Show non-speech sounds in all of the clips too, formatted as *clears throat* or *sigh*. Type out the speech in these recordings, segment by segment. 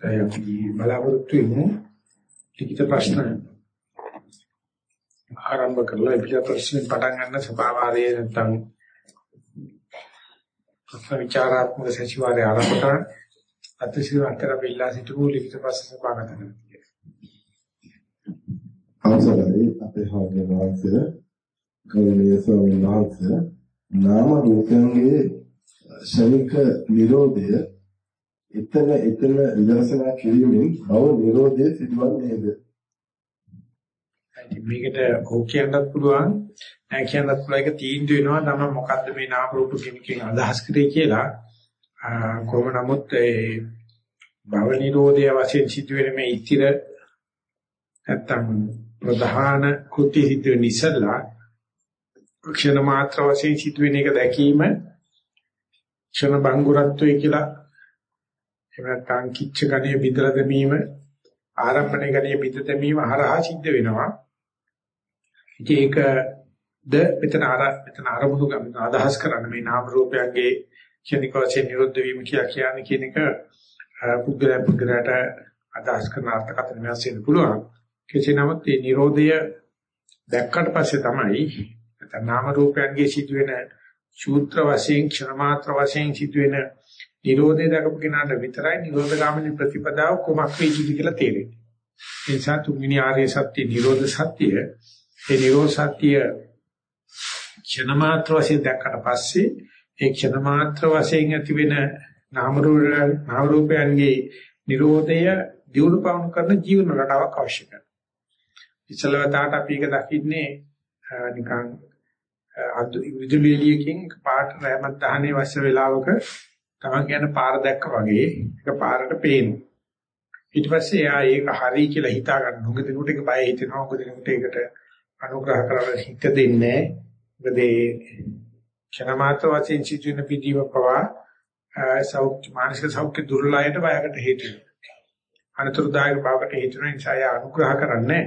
අපි බලාපොරොත්තු වෙමු ලිඛිත ප්‍රශ්න ආරම්භ කරලා ඉතින් ප්‍රශ්න පටන් ගන්න සභාවාරයේ නැත්නම් ප්‍රශ්න විචාරාත්මක සැසිවාරය ආරම්භ කරන අත්‍යශීල අතර බිල්ලා සිටු ලිඛිත ප්‍රශ්න සභාගත කරනවා. අවසරයි අපේ හාමුදුරුවෝ ගෞරවනීය ස්වාමීන් වහන්සේ නාම රූපයන්ගේ ශනික නිරෝධය එතන එතන විදර්ශනා කිරීමෙන් භව නිරෝධය සිදුවන්නේද? මේකට ඕක කියන්නත් පුළුවන් නෑ කියන්නත් පුළුවන්. ඒක තීන්දුව වෙනවා. තමයි මොකද්ද මේ නාම රූප කෙනකින් අදහස් කරේ කියලා. කොහොම නමුත් ඒ භව නිරෝධය වශයෙන් සිදුවෙන මේ ඉතිර නැත්තම් ප්‍රධාන කෘති සිදුවෙන ඉස්සලා ක්ෂණ මාත්‍ර වශයෙන් සිදුවෙන එක දැකීම ක්ෂණ බංගුරත්වයේ කියලා එහෙම නැත්නම් කිච්ච ගණයේ බිඳලා දැමීම ආරම්භණය ගණයේ බිඳ දැමීම හරහා සිද්ධ වෙනවා. ඉතින් ඒකද මෙතන අර මෙතන අරමුණු ගන්න අදහස් කරන්න මේ නාම රූපයන්ගේ ක්ෂණික වශයෙන් නිරුද්ධ වීම කියලා කියන්නේ කියන එක පුද්ගලයා පුද්ගලයාට අදහස් කරන අර්ථකථන වෙනස් වෙන්න පුළුවන්. කෙසේ නමුත් මේ Nirodhaය දැක්කට පස්සේ තමයි නැත්නම් නාම රූපයන්ගේ සිදුවෙන ශූත්‍ර වශයෙන් ක්ෂණ මාත්‍ර වශයෙන් සිදුවෙන නිරෝධය දක්වපු කෙනාට විතරයි නිරෝධ ගාමිනී ප්‍රතිපදාව කොමක් වෙයිද කියලා තේරෙන්නේ. ඒ නිසා තුන්වෙනි ආර්ය සත්‍ය නිරෝධ සත්‍ය ඒ නිරෝධ සත්‍ය ක්ෂණ මාත්‍ර වශයෙන් දැක්කට පස්සේ ඒ ක්ෂණ මාත්‍ර වශයෙන් ඇති වෙන නාම නාම රූපයන්ගේ නිරෝධය දියුණු පවණු කරන ජීවන රටාවක් අවශ්‍යයි. ඉස්සලවතාවට අපි එක දකින්නේ නිකන් විදුලි එළියකින් පාට රැමත් දහනේ වස්ස වේලාවක තමන් කියන පාර දැක්ක වගේ ඒක පාරට පේනවා. ඊට පස්සේ එයා ඒක හරි කියලා හිතා ගන්න. උඟ දිනුට ඒක බය හිතෙනවා. උඟ දිනුට ඒකට අනුග්‍රහ කරලා හිත දෙන්නේ. මොකද ඒ ක්ෂණමාත්‍ර වශයෙන් සිටින පිළිව පවා සෞඛ්‍ය මානසික සෞඛ්‍ය දුර්ලභයට බයකට හේතු වෙනවා. අනතුරුදායක බවකට හේතු වෙන නිසා එයා අනුග්‍රහ කරන්නේ.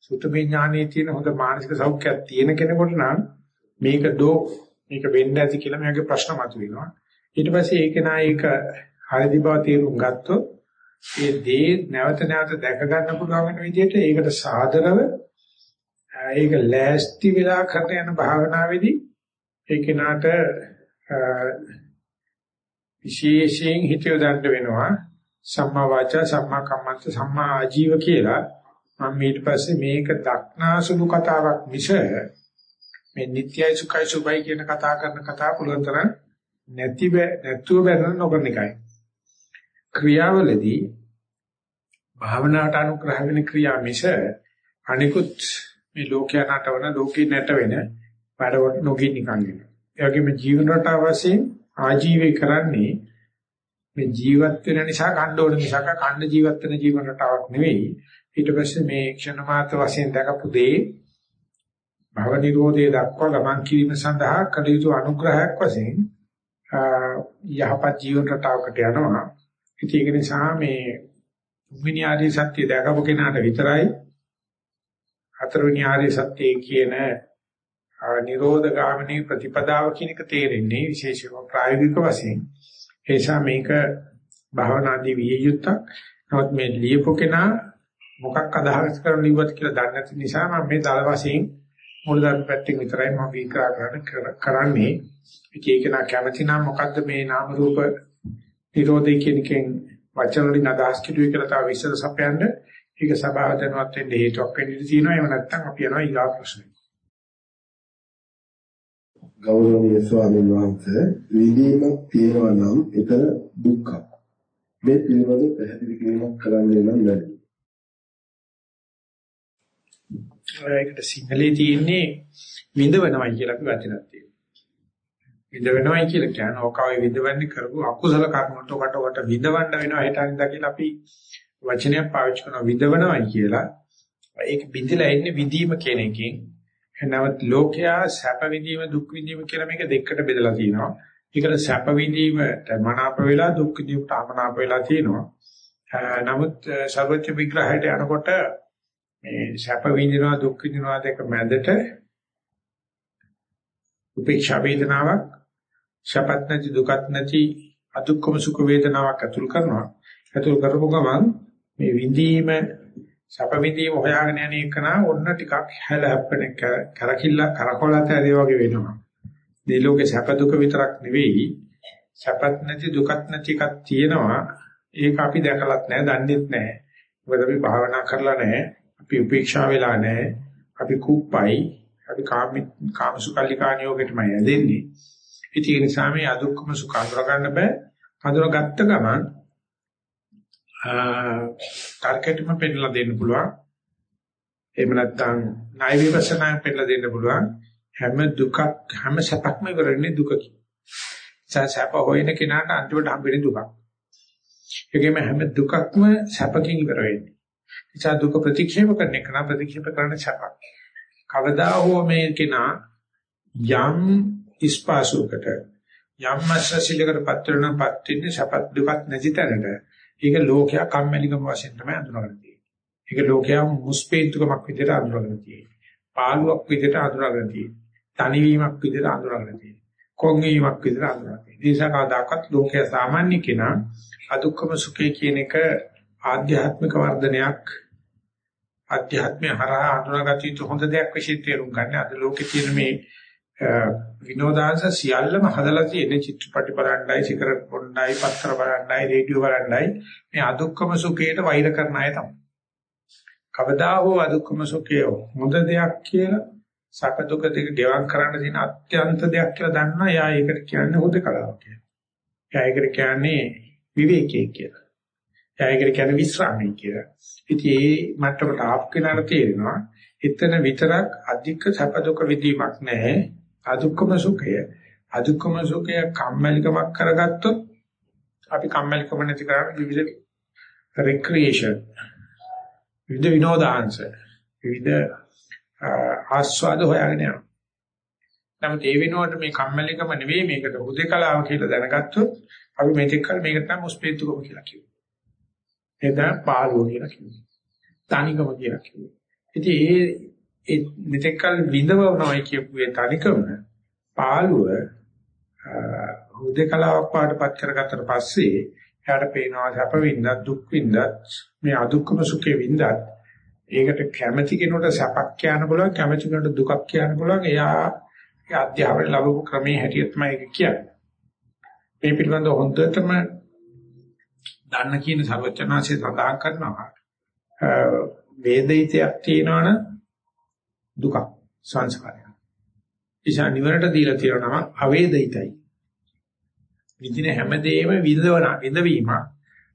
සුතමේ ඥානයේ තියෙන හොඳ මානසික සෞඛ්‍යයක් තියෙන කෙනෙකුට නම් මේක දෝ මේක වෙන්න ඇති කියලා මගේ ප්‍රශ්න මතුවෙනවා. ඊට පස්සේ ඒක නායක හරිදි බව තේරුම් ගත්තොත් ඒ දේ නැවත නැවත දැක ගන්න පුළුවන් වෙන විදිහට ඒකට සාදරව ඒක ලෑස්ති වෙලා කරන යන භාවනාවේදී ඒ කෙනාට විශේෂයෙන් හිතිය දඬ වෙනවා. සම්මා වාචා සම්මා කම්මන්ත සම්මා ආජීව කියලා. මම ඊට පස්සේ මේක දක්නාසුළු කතාවක් මිස මේ නිට්යයි සුඛයි සුභයි කියන කතා කරන කතාව පුළුවන් තරම් නැති නැතුව බැලන නොකරන එකයි. ක්‍රියාවලදී භාවනාවට අනුග්‍රහ වෙන ක්‍රියා මිස අනිකුත් මේ ලෝකයා නටවන ලෝකේ නැටවෙන වැඩවලට නොගින් නිකන් වෙනවා. ඒ වගේම ජීවන රටාව වශයෙන් ආජීවය කරන්නේ මේ ජීවත් වෙන නිසා කණ්ඩ ඕන නිසා කණ්ඩ ජීවත් වෙන ජීවන රටාවක් නෙවෙයි. ඊට පස්සේ මේ ක්ෂණ මාත්‍ර වශයෙන් දකපු දේ භව නිරෝධය දක්වා ගමන් කිරීම සඳහා කළ යුතු අනුග්‍රහයක් වශයෙන් යහපත් ජීවන රටාවකට යනවා. ඉතින් ඒක නිසා මේ තුන්වෙනි ආර්ය සත්‍ය දැකපු කෙනාට විතරයි හතරවෙනි ආර්ය සත්‍ය කියන නිරෝධ ගාමිනී ප්‍රතිපදාව කියන එක තේරෙන්නේ විශේෂම ප්‍රායෝගික වශයෙන්. ඒ නිසා මේක භවනාදී විය යුත්තක්. නමුත් මේ ලියපු කෙනා මොකක් අදහස් කරන ලිව්වත් කියලා දන්නේ නැති නිසා මම මේ දල වශයෙන් මූලධර්ම පැත්තෙන් විතරයි මම විග්‍රහ කරන්නේ. ඒක නා කැමති නම් මොකද්ද මේ නාම රූප නිරෝධය කියන එකෙන් වචන වලින් අදහස් කිදුවේ කියලා තව විස්තර සපයන්න ඒක සභාව දැනුවත් වෙන්න හේතුවක් වෙන්න ඉඩ තියෙනවා. එහෙම නැත්නම් අපි යනවා ඊගා ප්‍රශ්නෙට. ගෞරවනීය ස්වාමීන් වහන්සේ විදීමක් තියෙනවා නම් එතන දුක්ඛ. මේ පිළිබඳව පැහැදිලි කිරීමක් කරන්න නම් බැහැ. ඒකට සිංහලේ තියෙන්නේ විඳවනවයි කියලා අපි වචනක් තියෙනවා. විඳවනවයි කියලා කියන්නේ ඕකාවේ විඳවන්නේ කරපු අකුසල කර්ම වලට කොට කොට විඳවන්න වෙනවා හිතනින්ද කියලා අපි වචනයක් පාවිච්චි කරනවා විඳවනවයි කියලා. ඒක බිඳිලා එන්නේ විදීම කියන එකෙන්. එනවත් ලෝකයා සැප විඳීම දුක් විඳීම කියලා මේක දෙකකට බෙදලා තියෙනවා. ඒකට සැප විඳීමට මනාප වෙලා දුක් විඳීමට අමනාප වෙලා තියෙනවා. නමුත් සර්වච්ඡ විග්‍රහයට යනකොට මේ සැප විඳිනවා දුක් විඳිනවා දෙක මැදට උපේක්ෂා වේදනාවක් සැපත් නැති දුකත් නැති අදුක්කම සුඛ වේදනාවක් අතුල් කරනවා ඇතුල් කරපු ගමන් මේ විඳීම සැප විඳීම හොයාගෙන යන එකන ඔන්න ටිකක් හැල හැප්පෙන කරකිල්ල කරකොලත ඇදී වගේ වෙනවා. මේ ලෝකේ සැප දුක විතරක් නෙවෙයි සැපත් නැති දුකත් නැති එකක් තියෙනවා. ඒක අපි දැකලත් නැහැ, දන්නෙත් නැහැ. මොකද අපි භාවනා කරලා නැහැ. අපි උපේක්ෂා වෙලා නැහැ. අපි කුප්පයි. අපි කාම කාමසුකල්ලිකා නියෝගයටමයි ඇදෙන්නේ. ඉතින් ඒ නිසා මේ අදුක්කම සුඛ අඳුර ගන්න බෑ. අඳුරගත්ත ගමන් තර්කයටම පෙන්නලා දෙන්න පුළුවන්. එහෙම නැත්නම් ණය විපස්සනා පෙන්නලා දෙන්න පුළුවන්. හැම දුකක් හැම සැපක්ම ඉවරන්නේ දුකකින්. සැප හොයන කෙනාට අන්තිමට හම්බෙන්නේ දුකක්. ඒකෙම හැම දුකක්ම සැපකින් ඉවර වෙන්නේ. නිසා දුක ප්‍රතික්ෂේප කරන එක නම් ප්‍රතික්ෂේප කරන සැපක්. කවදා හෝ මේ කෙනා යම් ඉස්පාසුකට යම් මස්සසිලකට පත්‍රණ පත් වෙන්නේ සපත් දුකක් නැති තැනට ඒක ලෝකයා කම්මැලිකම වශයෙන් තමයි අඳුරගෙන තියෙන්නේ. ඒක ලෝකයා මුස්පේන්තුකමක් විදිහට අඳුරගෙන තියෙන්නේ. පාළුවක් විදිහට අඳුරගෙන තියෙන්නේ. තනිවීමක් විදිහට අඳුරගෙන තියෙන්නේ. කොන්වීමක් විදිහට අඳුරගෙන තියෙන්නේ. ඒ නිසා කවදාකවත් ලෝකයා සාමාන්‍ය කෙනා අදුක්කම සුඛය කියන එක ආධ්‍යාත්මික වර්ධනයක් අධ්‍යාත්මය හරහා අඳුනාගත යුතු හොඳ දෙයක් විශේෂ තේරුම් ගන්න. අද ලෝකේ තියෙන මේ විනෝදාංශ සියල්ලම හදලා තියෙන චිත්‍රපටි බලන්නයි, සිගරට් බොන්නයි, පත්‍ර බලන්නයි, රේඩියෝ බලන්නයි මේ අදුක්කම සුඛයට වෛර කරන අය තමයි. කවදා හෝ අදුක්කම සුඛය හොඳ දෙයක් කියලා සැප දුක දෙක ගෙවම් කරන්න තියෙන අත්‍යන්ත දෙයක් කියලා දන්නා. යා ඒකට කියන්නේ හුදකලාව කියලා. යා ඒකට කියන්නේ විවේකී කියලා. යා ඒකට කියන්නේ විස්රාමී කියලා. ඉතින් මේ මට්ටමට ආප් කෙනාට තේරෙනවා එතන විතරක් අධික සැප දුක විදීමක් නැහැ. අදුක්කම සුඛය අදුක්කම සුඛය කම්මැලිකමක් කරගත්තොත් අපි කම්මැලිකම නැති කරන්නේ විවිධ recreation විවිධ විනෝදාංශ විවිධ ආස්වාද හොයාගෙන යනවා. නමුත් ඒ වෙනුවට මේ කම්මැලිකම නෙවෙයි මේකට හුදේකලාව කියලා දැනගත්තොත් අපි මේක කල මේකට තමයි මුස්පේතුකම කියලා කියනවා. එතන පාළුව කියලා කියනවා. තනිකම කියලා කියනවා. ඉතින් ඒ ඒ මෙතෙක්කල් විඳවනවයි කියපු ඒ තනිකම පාළුව හුදේකලාවක් පාඩපත් කරගත්තට පස්සේ එයාට පේනවා සැප වින්දත් දුක් වින්දත් මේ අදුක්කම සුඛේ වින්දත් ඒකට කැමැති කෙනෙකුට සැපක් කියන්න පුළුවන් කැමැති කෙනෙකුට දුකක් කියන්න පුළුවන් එයා ඒ අධ්‍යාපනය ලැබපු ක්‍රමයේ හැටියට තමයි ඒක කියන්නේ මේ පිළිබඳව හොඳටම දන්න කියන සර්වචනාංශය සඳහන් කරනවා වේදිතයක් තියෙනවනම් දුක සංස්කාරය. ඉෂා නිවරට දීලා තියෙනවා අවේදිතයි. විදින හැමදේම විඳවන විඳවීම.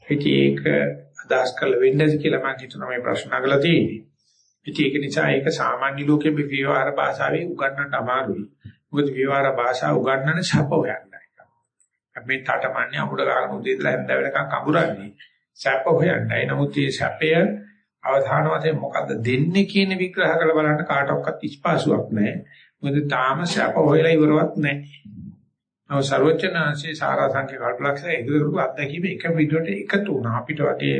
ඒක අදහස් කරලා වෙන්නේ කියලා මම හිතනවා මේ ප්‍රශ්න අහලා තියෙන්නේ. ඉතින් ඒක නිසා ඒක සාමාන්‍ය ලෝකයේ විවහාර භාෂාවේ උගන්වන්නට අමාරුයි. මොකද විවහාර භාෂාව උගන්වන්නේ ශප හොයන්නයි. අපි තාටමන්නේ අමුඩ ගන්න උදේ ඉඳලා හැන්ද වෙනකන් කඹරන්නේ. ශප හොයන්නයි. නමුත් මේ ශපය අවධාන වශයෙන් මොකද්ද දෙන්නේ කියන විග්‍රහ කරලා බලන්න කාටවත් ඉස්පාසුවක් නැහැ. මොකද තාම ශප හොයලා ඉවරවත් නැහැ. නව ਸਰවචනාංශේ සාරා සංඛ්‍ය කල්පලක්ෂය ඉදිරි කරපු අත්දැකීම එක විදිහට එකතු වුණා. අපිට වටේ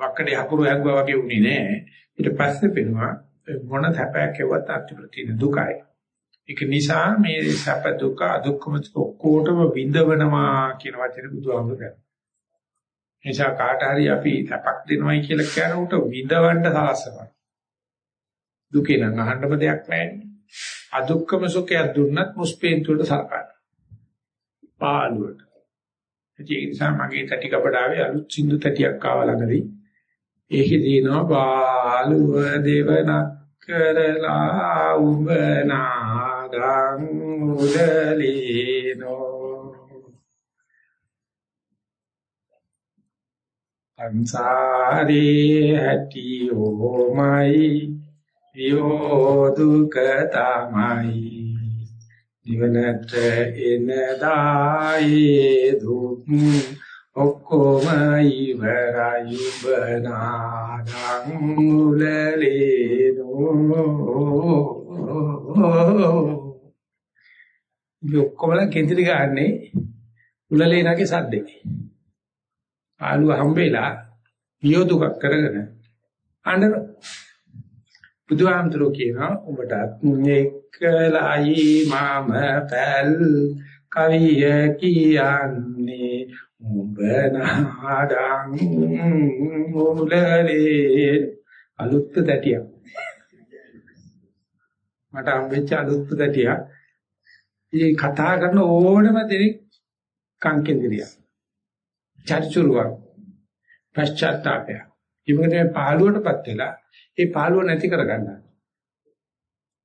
වක්කඩේ හකුරු හැග්ගුවා වගේ උනේ නෑ. ඊට පස්සේ පෙනුවා මොන තැපයක් එවත් අත්‍යප්‍රතින දුකයි. ඒක නිසා මේ සැප දුක අදුක්කම ඔක්කොටම විඳවනවා කියන වචනේ බුදුහාමුදුරුවෝ කියනවා. නිසා කාට හරි අපි සැපක් දෙනවයි කියලා කියන උට විඳවන්න සලස්සනවා. දුකේ නම් අහන්නම දෙයක් නැහැ. අදුක්කම සුඛයක් දුන්නත් මුස්පේන්තුවට සලකන්න. පාළුවට. ඒ නිසා මගේ තටි කපඩාවේ අලුත් සින්දු තටියක් ආවා ළඟදී. ඒකේ දිනනවා බාලුව දෙවනක් කරලා උඹ නාගං උදලිනෝ අන්සාරේ ඇති ඕමයි යෝ දුක තමයි නිවනට එන දායේ දුක් ඔක්කොම ඉවරයි බනාදං මුලලේනෝ ඔක්කොමලා කෙන්දිරි ගන්නේ උලලේනගේ සද්දේ. ආලුව හම්බෙලා වියෝදුකක් කරගෙන අඬන බුදුහාමුදුරුවෝ කියනවා ඔබටත් එකලයි මම පැල් කවිය කියන්නේ. උඹනාඩං මුලලේ අලුත් දැටියක් මට හම්බෙච්ච අලුත් දැටියක් මේ කතා කරන ඕනම දෙයක් කංකෙන්දිරිය චර්චුරුවක්. පශ්චාත්තාපය ඉවකට පහළුවටපත් වෙලා ඒ පහළුව නැති කරගන්නවා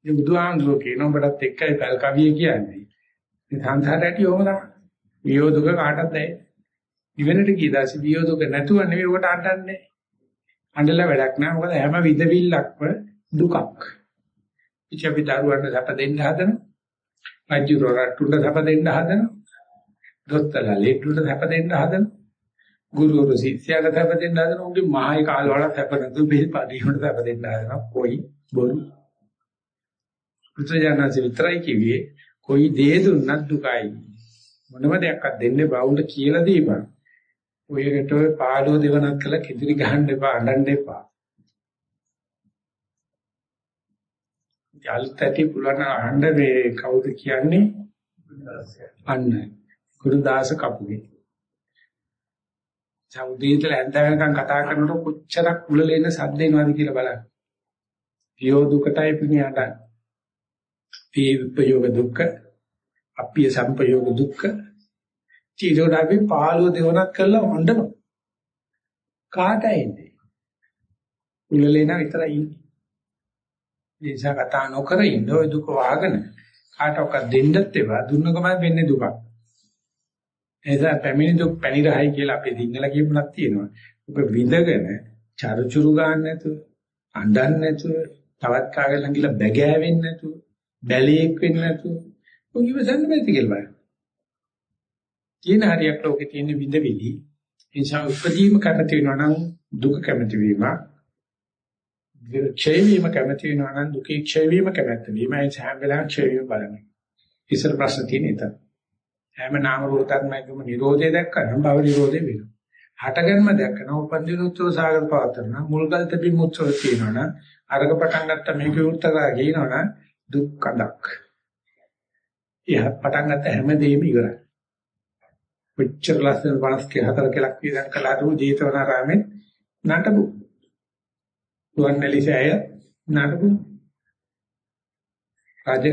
මේ බුදුහාමුදුරුවෝ කියන ඔබටත් එක්කයි බල් කවිය කියන්නේ. මේ සංසාරයට යෝම තමයි. වියෝදුක කාටද දැයි ඉවෙනට ගිය දාසේ වියෝදුක නැතුව නෙවෙයි ඔකට අඬන්නේ. අඬලා වැඩක් නෑ මොකද හැම විදවිල්ලක්ම දුකක්. ඉච්ඡ අපි දරුවන්ට සැප දෙන්න හදන රජු රටුන්ට සැප දෙන්න හදන දොස්තරලා ලෙඩුන්ට සැප දෙන්න හදන ගුරුවරු ශිෂ්‍යයාට සැප දෙන්න හදන උන්ගේ මහයි කාල වල සැප නැතුව බෙහෙත් පදීකට සැප දෙන්න හදන කොයි බොරු. පුත්‍රයන්න්සේ විතරයි කිව්වේ කොයි දේ දුන්නත් දුකයි. මොනම දෙයක්වත් දෙන්නේ බවුන්ට කියලා දීපන්. ඔයකට ඔය පාළුව දෙවනක් කළා. කිදිරි ගහන්න එපා. අඬන්න එපා. යල්ත ඇති පුලන අහන්න මේ කවුද කියන්නේ අන්න ගුරුදාස කපුගේ සෞදීතල ඇඳ වෙනකන් කතා කරනකොට කොච්චරක් උලලෙන සද්ද එනවද කියලා බලන්න. පියෝ දුකටයි පිණියට. පී විපයෝග දුක්ඛ, අප්පිය සම්පයෝග දුක්ඛ. ඊටෝඩ අපි පාළුව දෙවනක් කරලා හොඬනවා. කාටයි ඉන්නේ? උලලෙන විතරයි ඉන්නේ. නිසා කතා නොකර ඉන්න ඔය දුක වහගෙන කාටවත් දෙන්නත් ඒවා දුන්නකම වෙන්නේ දුකක්. එදා පැමිණි දුක් පැනිරහයි කියලා අපේ සිංහල කියපුණක් තියෙනවා. ඔබ විඳගෙන චරුචුරු ගන්න නැතුව, අඬන්න නැතුව, තවත් කාගෙන් ළඟිලා බැගෑවෙන්නේ නැතුව, බැලේක් වෙන්නේ නැතුව ඔය ඉවසන්න බැරිද කියලා බලන්න. තියෙන හරියක් ලෝකේ තියෙන විඳවිලි. ඒ නිසා උපදීම කැමති වෙනවා නම් දුක කැමති වීම ක්ෂය වීම කැමති වෙනවා නම් දුකේ ක්ෂය වීම කැමැත්ත වීම ඒ හැම වෙලාවෙම ක්ෂය වීම බලන්නේ. ඉස්සර ප්‍රශ්න තියෙන එක. හැම නාම රූප ධර්මයකම නිරෝධය දැක්කම භව නිරෝධය වෙනවා. හටගන්ම දැක්කම උපන්දින උත්සව සාගත පවතරන මුල්ගල් තෙපි මුත්සව තියෙනවනම් අරක පටන් ගත්ත මේක උත්තරා කියනවනම් දුක්ඛදක්. එහත් පටන් ගත්ත හැමදේම ඉවරයි. කොච්චර ලස්සන 54 කලක් විතර කළා දු ජීතවනාරාමේ නටබු රුවන්වැලිසෑය නඩු රාජ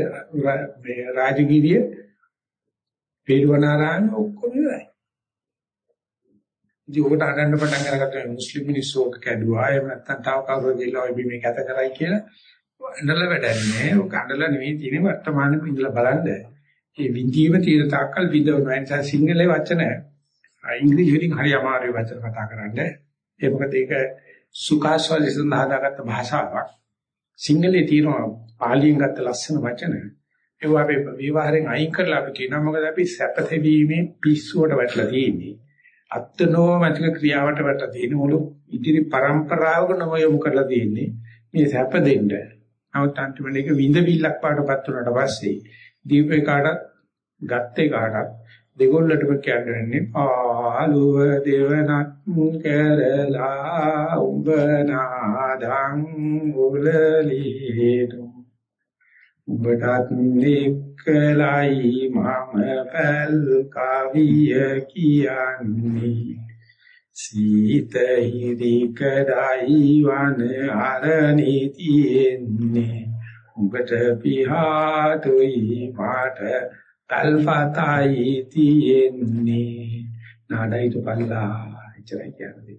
මේ රාජගිරිය පිළිවනාරාම ඔක්කොම ඉවරයි. ඉතින් ඔකට අඬන්න පටන් අරගත්තා මුස්ලිම් මිනිස්සු ඔක කැඩුවා එහෙම නැත්නම් තව කවුරු ගිහලා ඔය බිමේ කැත කරයි කියලා අඬලා වැඩන්නේ. ඔක අඬලා නෙවෙයි තියෙන්නේ වර්තමානෙ ඉඳලා බලන්න. මේ විඳීම තියෙන තාක්කල් විඳවනවා. ඒ නිසා සිංහලේ වචන ඉංග්‍රීසි වලින් හරි අමාරුයි වචන කතා කරන්න. ඒ මොකද ඒක සුඛාස්වාදයෙන් සඳහා දාගත්ත භාෂාවක්. සිංහලේ තියෙනවා පාලියෙන් ගත්ත ලස්සන වචන. ඒවා අපි විවහාරයෙන් අයින් කරලා අපි කියනවා මොකද අපි සැපතෙවීමේ පිස්සුවට වැටලා තියෙන්නේ. අත්නෝමතික ක්‍රියාවට වැටලා තියෙන මුළු ඉදිරි પરම්පරාවක නම යොමු කරලා තියෙන්නේ මේ සැප දෙන්න. නමුත් අන්තිමට ඒක විඳවිල්ලක් පාටපත් වුණාට පස්සේ දීපේ කාටත් ගත්තේ කාටත් දෙගොල්ලටම කියන්නේ පාලුව දෙවනක් කරලා උඹ නාදං උලලීතු උඹටත් නිකලයි මම පැල් කවිය කියන්නේ. සීත හිරිකඩයි වන අරණී තියෙන්නේ. උඹට පිහාතුයි පාට තල්පතයි තියෙන්නේ. නාඩයිට පල්ලා එච්චරයි කියන්නේ.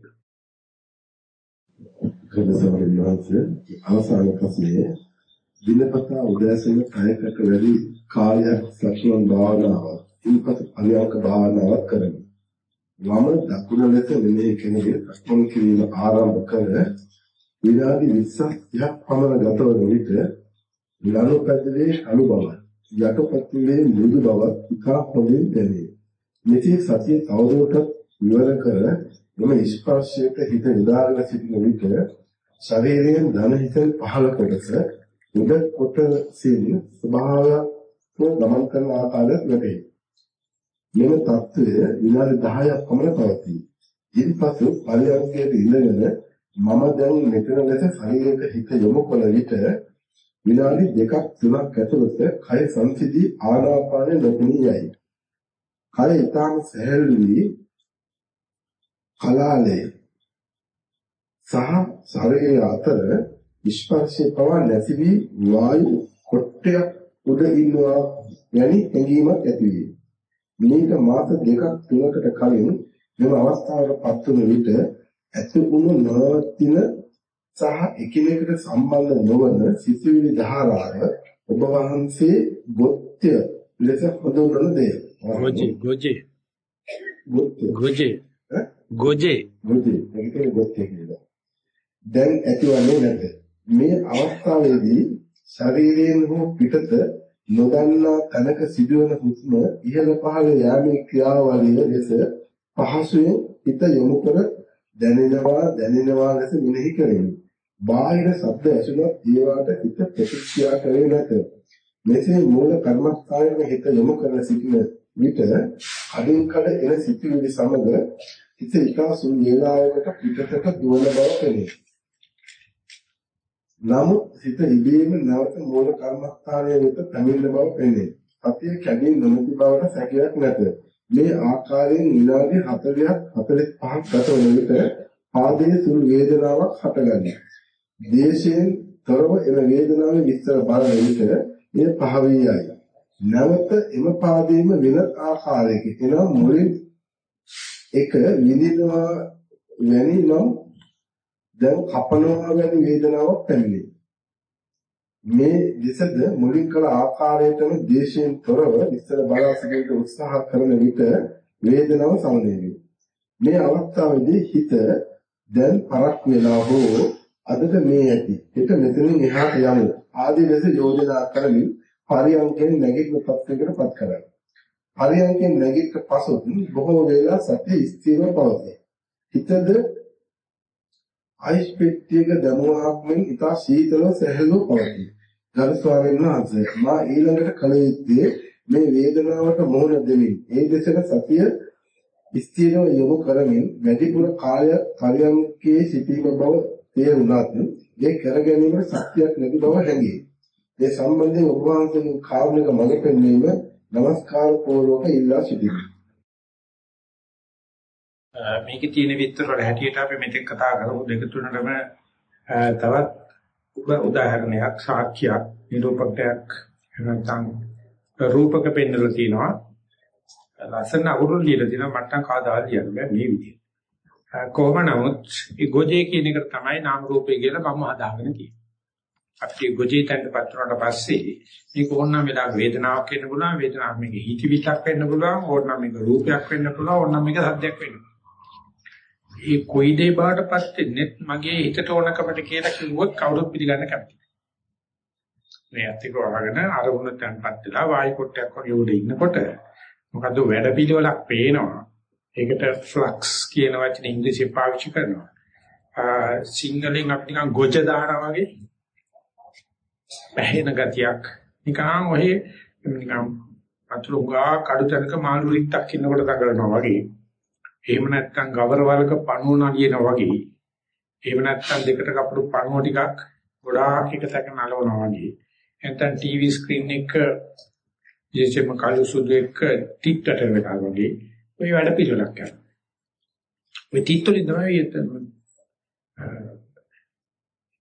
කනසවලින් වහන්සේ අවසාන ප්‍රශ්නයේ දිනපතා උදෑසන පැයකට වැඩි කාලයක් සක්මන් භාවනාව ඉන්පසු පරියන්ක භාවනාවක් කරමි. වම දකුණ ලෙස මෙනෙහි කෙනෙකුගේ සක්මන් කිරීම ආරම්භ කර විනාඩි 20ක් 30ක් පමණ ගතවන විට ලනුපැදුරේ අනුභවයි. යටපත්ලේ මෘදු බව ඉතා හොඳින් දැනේ. මෙසේ සතිය තවදුරටත් විවර කර එම ස්පර්ශයට හිත යොදාගෙන සිටින විට ශරීරයෙන් ධන හිත පහළ කොටස උඩ කොට සිල් ස්වභාවයක් ගමන් කරන ආකාරය ලැබේ. මෙම தত্ত্বය විනාඩි 10ක් පමණ පවතී. ඉන්පසු පරියන්කයට ඉඳගෙන මම දැන් මෙතන ලෙස ශරීරයට හිත යොමු කළ විට විනාඩි 2ක් 3ක් ඇතුළත කය සංසිඳී ආනාපානය ලැබුණියයි. කය ඊටම සැහැල්ලු වී කලාලය සහ ශරීරය අතර ස්පර්ශයේ පවා නැති වී වායු කොට්ටයක් උඩ ඉන්නවා යනි හැඟීමක් ඇති වේ. මේක මාස දෙකක් තුනකට කලින් මෙම අවස්ථාවට පත් වුණ විට ඇති වුණු නවතින සහ එකිනෙකට සම්බන්ධ නොවන සිසිවිලි ධාරාව ඔබ වහන්සේ ගොත්‍ය ලෙස හඳුන්වන දෙය. ගොජේ ගොජේ ගොජේ ගොජේ ගොත්‍ය ඒකේ ගොත්‍ය කියලා. දැන් ඇතිවන්නේ නැත. මේ අවස්ථාවේදී ශරීරයෙන් හෝ පිටත නොදන්නා තැනක සිදුවන හුස්ම ඉහළ පහළ යාමේ ක්‍රියාවලිය ලෙස පහසුවෙන් හිත යොමු කර දැනෙනවා දැනෙනවා ලෙස මෙනෙහි කරමි. බාහිර ශබ්ද ඇසුනත් ඒවාට හිත ප්‍රතික්‍රියා කරේ නැත. මෙසේ මූල කර්මස්ථානයේ හිත යොමු කරන සිටින විට අදින් කල එන සිටිවිලි සමග හිත විකාසු වේලාවකට පිටතට දුවන බව පෙනේ. නමුත් හිත ඉබේම නැවත මූල කර්මස්ථානයේ වෙත පැමිණෙන බව පෙනේ. සතිය කැඩෙන්නේ නොමැති බවට සැකයක් නැත. මේ ආකාරයෙන් විනාඩි 40ක් 45ක් ගත වන විට පාදයේ සුළු වේදනාවක් හටගන්නවා. දේශයෙන් තොරව එම වේදනාවේ විස්තර බලන විට එය පහවී යයි. නැවත එම පාදයේම වෙන ආකාරයකින් එනවා මුලින් එක විඳිනවා වැනි නම් දැන් කපනවා වැනි වේදනාවක් පැමිණේ. මේ දෙසද මුලින් කළ ආකාරයටම දේශයෙන් තොරව ඉස්සර බලා සිටින්න උත්සාහ කරන විට වේදනාව සමනය මේ අවස්ථාවේදී හිත දැන් පරක් වෙලා හෝ අදට මේ ඇති. හිත මෙතනින් එහාට යමු. ආදී ලෙස යෝජනා කරමින් පරියන්කෙන් නැගිටින තත්යකට පත් කරගන්න. පරියන්කෙන් නැගිට පසු බොහෝ වේලා සතිය ස්ථිරව පවතී. හිතද අයිස් පෙට්ටියක දමුවක් මෙන් ඉතා සීතල සැහැල්ලුව පවතී. ගරු ස්වාමීන් වහන්සේ මා ඊළඟට කල යුත්තේ මේ වේදනාවට මුහුණ දෙමින් ඒ දෙසට සතිය ස්ථිරව යොමු කරමින් වැඩිපුර කාලය පරියන්කේ සිටීම බව තේරුණත් ඒ කර ගැනීමට ශක්තියක් නැති බව හැඟේ. ඒ සම්බන්ධයෙන් ඔබ වහන්සේගේ කාරුණික මඟ පෙන්වීම নমස්කාර පූර්වක ඉල්ලා සිටිනවා. මේකේ තියෙන විස්තර වල හැටියට අපි මෙතෙක් කතා කරමු දෙක තුනටම තවත් උදාහරණයක් සාක්ෂියක් නිරූපකයක් නැත්නම් රූපක පෙන්නලා තිනවා ලස්සන අකුරු ලියලා තිනවා මට්ටම් කාදාල් ලියන්න බෑ මේ විදිහට. කොහොම නමුත් මේ ගොජේ කියන එක තමයි නාම රූපේ කියලා මම හදාගෙන තියෙන්නේ. අපේ ගොජේ තැන්පත් වුණාට පස්සේ මේක ඕනනම් වෙලා වේදනාවක් වෙන්න පුළුවන් වේදනාවක් මේක හිතවිලක් වෙන්න පුළුවන් ඕනනම් මේක රූපයක් වෙන්න පුළුවන් ඕනනම් මේක සද්දයක් වෙන්න පුළුවන් ඒ කොයි දේ බාටපත් වෙන්නේ මගේ හිතට ඕනකමට කියලා කිව්වොත් කවුරුත් පිළිගන්න කැමතියි. මේ අතික වහගෙන අරමුණ තැන්පත් වෙලා වායු කොටයක් වගේ උඩ ඉන්නකොට මොකද වැඩ පිළිවෙලක් පේනවා. ඒකට ෆ්ලක්ස් කියන වචනේ ඉංග්‍රීසියෙන් පාවිච්චි කරනවා. සිංහලෙන් අපි නිකන් ගොජ දානවා වගේ පැහැෙන ගතියක් නිකන් ඔහේ නිකන් අතුරුගා කඩු තැනක මාළු රිත්තක් ඉන්නකොට දඟලනවා වගේ එහෙම නැත්නම් ගවරවලක පණුව නලියනා වගේ. එහෙම නැත්නම් දෙකට කපුරු පණුව ටිකක් ගොඩාක් එක තැක නලවනවා වගේ. නැත්නම් ටීවී ස්ක්‍රීන් එක විශේෂයෙන්ම කළු සුදු එක ටික්ටට වෙනවා වගේ. ওই වැඩ පිළිවෙලක් කරනවා. ඔය ටික්ටොලින් තමයි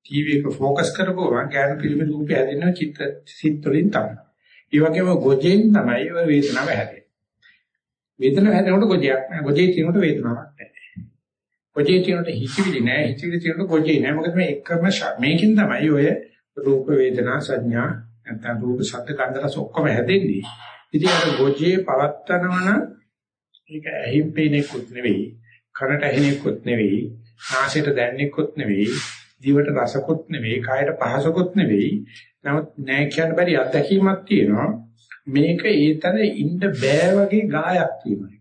ටීවී එක ફોકસ කරපුවා ගෑනු පිළිමේ රූපය හැදෙනවා චිත්ත සිත්වලින් තමයි. ඒ වගේම ගොජෙන් තමයි ඔය වේදනාව හැදෙන්නේ. වේදනාව හැදෙනකොට ගොජයක් නෑ. ගොජේ තියෙනකොට වේදනාවක් නෑ. ගොජේ තියෙනකොට හිතවිලි නෑ. හිතවිලි තියෙනකොට ගොජේ නෑ. මොකද මේ එකම මේකෙන් තමයි ඔය රූප වේදනා සංඥා නැත්නම් රූප ශබ්ද ගන්ධ රස ඔක්කොම හැදෙන්නේ. ඉතින් අර ගොජේ පවත්තනවන ඒක ඇහිම් පේනෙකුත් නෙවෙයි. කනට ඇහෙනෙකුත් නෙවෙයි. නාසයට දැනෙනෙකුත් නෙවෙයි. ජීවට රසකුත් නෙවෙයි. කායට පහසකුත් නෙවෙයි. නමුත් නෑ කියන්න බැරි අත්දැකීමක් තියෙනවා. මේක ඒතන ඉන්න බෑ වගේ ගායක් තියෙනවා.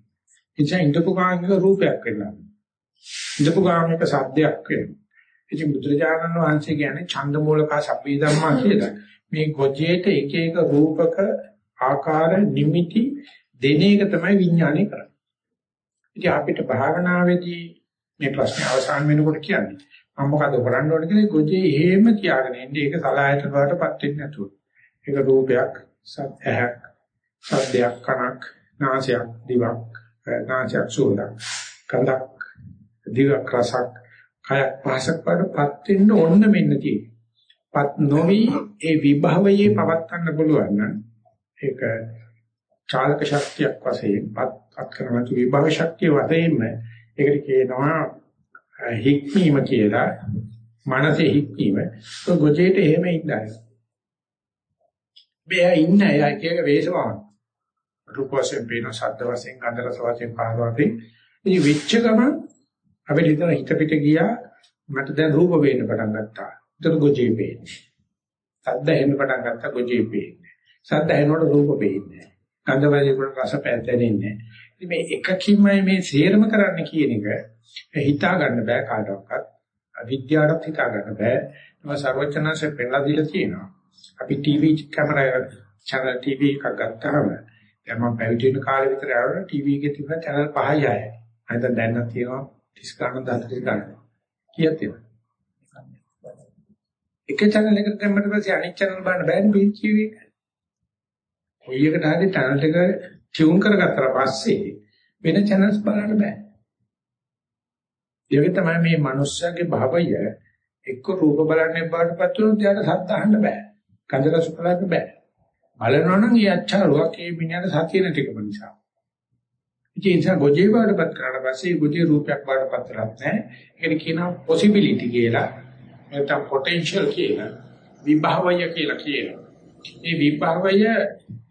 එනිසා ඉඳපු කාංගික රූපයක් වෙනවා. ඉඳපු කාංගික සද්දයක් වෙනවා. ඉතින් බුදුරජාණන් වහන්සේ කියන්නේ ඡන්දමූලක සබ්බේ ධම්මා කියලා. මේ ගොජේට එක එක රූපක ආකාර නිමිති දෙන එක තමයි විඥානය කරන්නේ. ඉතින් අපිට භාවනාවේදී මේ ප්‍රශ්නේ අවසන් වෙනකොට කියන්නේ මම මොකද කරන්න ඕනේ කියලා ගොජේ එහෙම තියාගෙන ඉන්නේ ඒක සලායතන වලටපත් වෙන්නේ නැතුව. ඒක රූපයක් සත්‍යයක් සද්දයක් කනක් නාසයක් දිවක් නාසයක් සෝලක් කඳක් දිවක් රසක් කයක් පහසක් වඩපත් වෙන්න ඕන මෙන්න තියෙන්නේ. පත් නොවි ඒ විභවයේ පවත්න්න පුළුවන් නම් ඒක චාලක ශක්තියක් වශයෙන් පත් කරන විභව ශක්තිය වශයෙන්ම ඒකට කියනවා හික්මීම කියලා මනසේ හික්මීම. તો ගොජේට එහෙම ඉඳලා. මෙයා ඉන්න අය කියක වේශවම. රූප වශයෙන් පේන ශබ්ද වශයෙන් ගන්ධ රස වශයෙන් පහළ වශයෙන් ඉතින් වෙච්ච ගමන් අපිට හිතන හිත පිට ගියා මට දැන් රූප වේන්න පටන් ගත්තා. ඒතර ගොජේ පේන්නේ. ශබ්ද එන්න පටන් ගත්තා ගොජේ පේන්නේ. ශබ්ද එනකොට රූප පේන්නේ. ගන්ධ වශයෙන් රස පැහැදෙන්නේ. ඉතින් මේ එකකින්මයි මේ සේරම කරන්න කියන එක හිතා ගන්න බෑ කාටවත්. අවිද්‍යාවට හිතා ගන්න බෑ. ඒක සර්වචනanse පෙන්නලා දීලා තියෙනවා. අපි ටීවී කැමරා channel ටීවී එකක් ගත්තාම දැන් මම පැවිදි වෙන කාලේ විතර ආවම ටීවී එකේ තිබුණ channel පහයි ආයයි. අද දැන් නම් තියෙනවා 30 ගණන් 40 ගණන්. කීයක් තියෙනවද? එක channel එකකට දැම්මට පස්සේ අනිත් channel බලන්න බෑනේ බීච් එක. කොයි එකට හරි channel එක ටියුන් කරගත්තා පස්සේ වෙන channels බලන්න බෑ. ඒක තමයි මේ මනුස්සයාගේ භවය එක්ක රූප බලන්නේ බාටපත් වුණොත් යාට සද්ද අහන්න බෑ. ගන්ධ රස බලන්න බෑ. බලනවා නම් ඒ අච්චාරුවක් ඒ විඤ්ඤාණ සතිය නැතිකම නිසා. ඉතින් ඒ නිසා ගොජේ බාටපත් කරලා පස්සේ ගොජේ රූපයක් බාටපත් කරත් නැහැ. ඒකට කියනවා possibility කියලා. නැත්නම් potential කියලා. විභවය කියලා කියනවා. මේ විභවය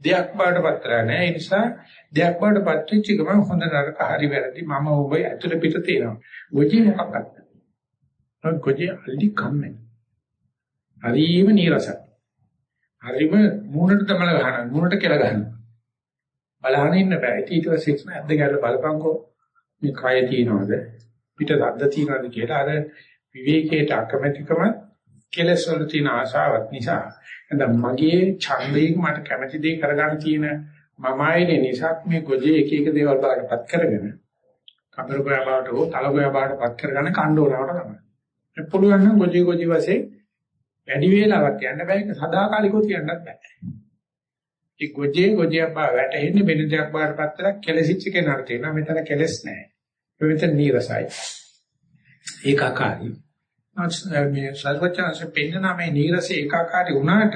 දෙයක් බාටපත් කරලා නැහැ. ඒ නිසා දෙයක් බාටපත් වෙච්ච ගමන් හොඳ නරක හරි වැරදි මම ඔබ ඇතුළ පිට තියෙනවා. ගොජේ මොකක්ද? ගොජේ අල්ලි කම්මැලි. හරිම නීරසයි. හරිම මූණට තමල ගහනවා. මූණට කෙල ගහනවා. බලහන් ඉන්න බෑ. ඊට පස්සේ ඉක්ම ඇද්ද ගැල්ල බලපංකෝ මේ කය තියනවාද පිට සද්ද තියනවාද කියලා අර විවේකයට අකමැතිකම කෙලස් වල තියෙන ආශාවක් නිසා නැත්නම් මගේ ඡන්දයෙන් මට කැමති දේ කරගන්න තියෙන මමයිනේ නිසා මේ ගොජේ එක එක දේවල් බලකටපත් කරගෙන කබර ගෝයා බවට හෝ තල ගෝයා බවටපත් කරගන්න කණ්ඩෝරවට තමයි. ඒ පුළුවන් නම් ගොජේ ගොජේ වශයෙන් වැඩි වේලාවක් යන්න බෑ ඒක සදාකාලිකව කියන්නත් බෑ. ඒ ගොජේ ගොජේ බව වැටෙන්නේ වෙන දෙයක් බවටපත් කරලා කෙලසිච්ච කෙනාට තියෙනවා මෙතන කෙලස් නැහැ. මෙතන නීරසයි. ඒකාකාරී. මේ සර්වචන්සේ පෙන්නන මේ නීරස ඒකාකාරී වුණාට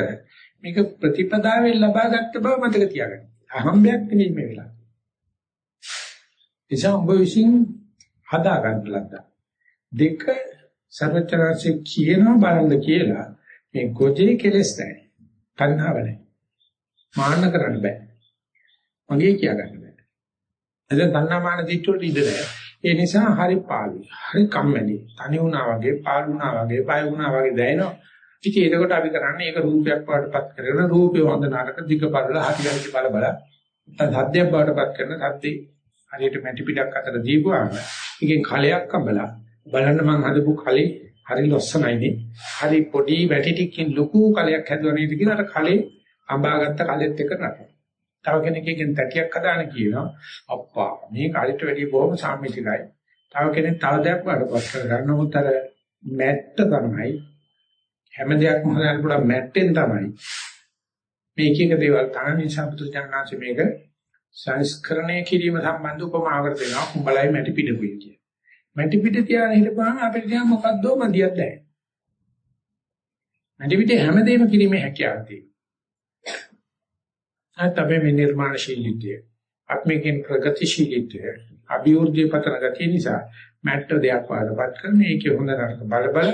මේක ප්‍රතිපදාවෙන් ලබාගත් බව මතක තියාගන්න. අහම්බයක් නෙමෙයි මේ වෙලාව. එසා ඔබ විසින් හදා ගන්න ලද්දා. දෙක සර්වචන්සේ කියනවා බලන්න කියලා මේ ගොජේ කෙලස් නැහැ. තණ්හාව නැහැ. මාන්න කරන්න බෑ. මගේ කියා ගන්න බෑ. එතෙන් තණ්හා මාන දිට්ඨියට ඉඳ නැහැ. ඒ නිසා හරි පාළුයි. හරි කම්මැලි. තනි වුණා වගේ, පාළු වුණා වගේ, පය වුණා වගේ දැනෙනවා. ඉතින් ඒකට අපි කරන්නේ ඒක රූපයක් වඩපත් කරගෙන රූපේ හොඳ නරක දිග බලල හතිගලිට බල බල සද්දයක් වඩපත් කරන සද්දේ හරියට මැටි පිටක් අතර දීපුවාම ඒකෙන් කලයක් අඹලා බලන්න මං හදපු කලේ හරි ලස්සනයිනේ හරි පොඩි වැටි ටිකකින් ලොකු කලයක් හැදුවා නේද කියලා අර කලේ අඹාගත්ත කලෙත් එක නටන. තව කෙනෙක්ගෙන් තැටියක් හදාන කියනවා අප්පා මේ කලිට වැඩිය බොහොම සාමිතිකයි. තව කෙනෙක් තව දෙයක් වඩපත් කරගන්න නමුත් අර මැට්ට තමයි හැම දෙයක්ම හොයන්න පුළුවන් මැට්ටෙන් තමයි මේ එක එක දේවල් තමයි සම්පූර්ණ ජනනාංශ මේක සංස්කරණය කිරීම සම්බන්ධ උපමාවකට දෙනවා කුඹලයි මැටි පිටකුයි කිය. මැටි පිට තියාගෙන හිටපුවාම අපිට දිහා මොකද්ද මදියක් දැනෙන්නේ. මැටි පිට හැමදේම කිරීමේ හැකියාවක් තියෙනවා. අත් අපේ මේ නිර්මාණශීලීත්වය, ආත්මිකින් ප්‍රගතිශීලීත්වය, අභිවෘද්ධිය පතන ගතිය නිසා මැට්ට දෙයක් වඩපත් කරන ඒකේ හොඳ නරක බල බල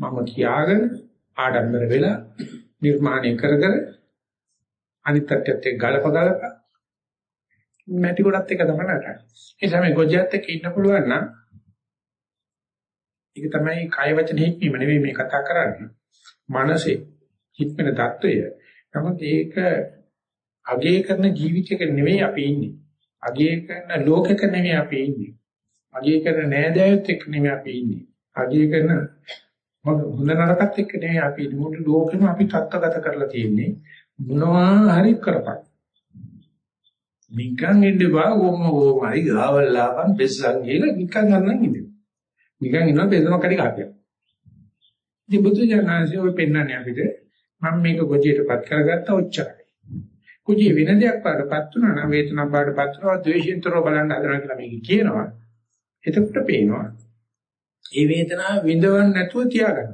මම කියාගෙන ආඩම්බර වෙලා නිර්මාණය කර කර අනිත් පැත්තට ගලප ගලප මැටි ගොඩත් එක තමයි නටන්නේ. ඒ සමේ ගොජියත් එක්ක ඉන්න පුළුවන් නම් ඒක තමයි කය වචන හික්මීම නෙවෙයි මේ කතා කරන්නේ. මනසේ හික්මන தত্ত্বය. නමුත් ඒක අගය කරන ජීවිතයක නෙවෙයි අපි ඉන්නේ. අගය කරන ලෝකයක නෙවෙයි අපි ඉන්නේ. අගය කරන නෑදෑයොත් එක්ක නෙවෙයි අපි ඉන්නේ. අගය කරන හොඳ නරකත් එක්ක නෙවෙයි අපි මුළු ලෝකෙම අපි තත්ත්වගත කරලා තියෙන්නේ. මොනවා හරි කරපන්. නිකන් ඉඳපුවා ඕම ඕමයි ගාවල්ලාපන් බෙස්සන් කියලා නිකන් ගන්නන් ඉඳිනවා. නිකන් ඉන්නවා බෙස්සම කඩි කාපියක්. ඉතින් බුදු ජානසී ඔය පෙන්නන්නේ අපිට මම මේක ගොජේටපත් කරගත්ත ඔච්චරයි. කුජී වෙන දෙයක් පාඩපත් වුණා නම් වේතන පාඩපත් වුණා ද්වේෂයෙන්තරව බලන්න හදනවා කියලා මේක කියනවා. එතකොට පේනවා ඒ වේදනාව විඳවන්න නැතුව තියාගන්න.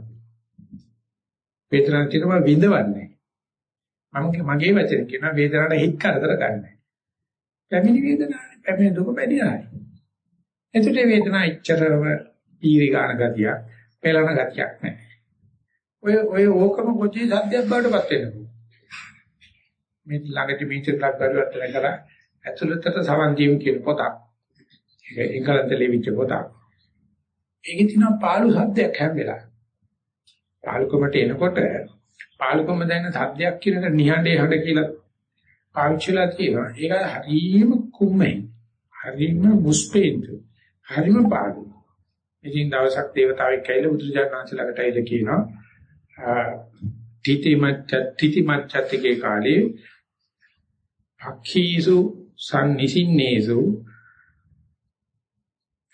වේදනාව තියෙනවා විඳවන්නේ. මම මගේ වචන කියනවා වේදනාවට හිත කරදර ගන්නෑ. පැමිණි වේදනාවනේ පැමිණි දුක පැනිරයි. එතකොට වේදනාව ඉච්චරව පීරි ගන්න ගතියක්, පෙළන ගතියක් නැහැ. ඔය ඔය ඕකම කොචි සද්දයක් බාටපත් වෙනවා. මේ ළඟදී මීටර් ලක් පරිවර්තන කරා ඇතුළතට සමන් දීම කියන පොතක්. ඒක එංගලන්තේ ලියවිච්ච පොතක්. ඒකේ තියෙනවා පාළු සද්දයක් හැම වෙලාවෙම. පාළුකමට එනකොට පාළුකම දැන සද්දයක් කියන එක නිහඬේ හඬ කියලා පාවිච්චිලා තියෙනවා. ඒක හරීම කුම්මයි. හරීම මුස්පේන්තු. හරීම පාළු. ඉතින් දවසක් දේවතාවෙක් ඇවිල්ලා බුදුරජාණන් ළඟට ඇවිල්ලා කියනවා තිති මච්ච තිති මච්චත්ගේ කාලේ අක්ඛීසු සම්නිසින්නේසු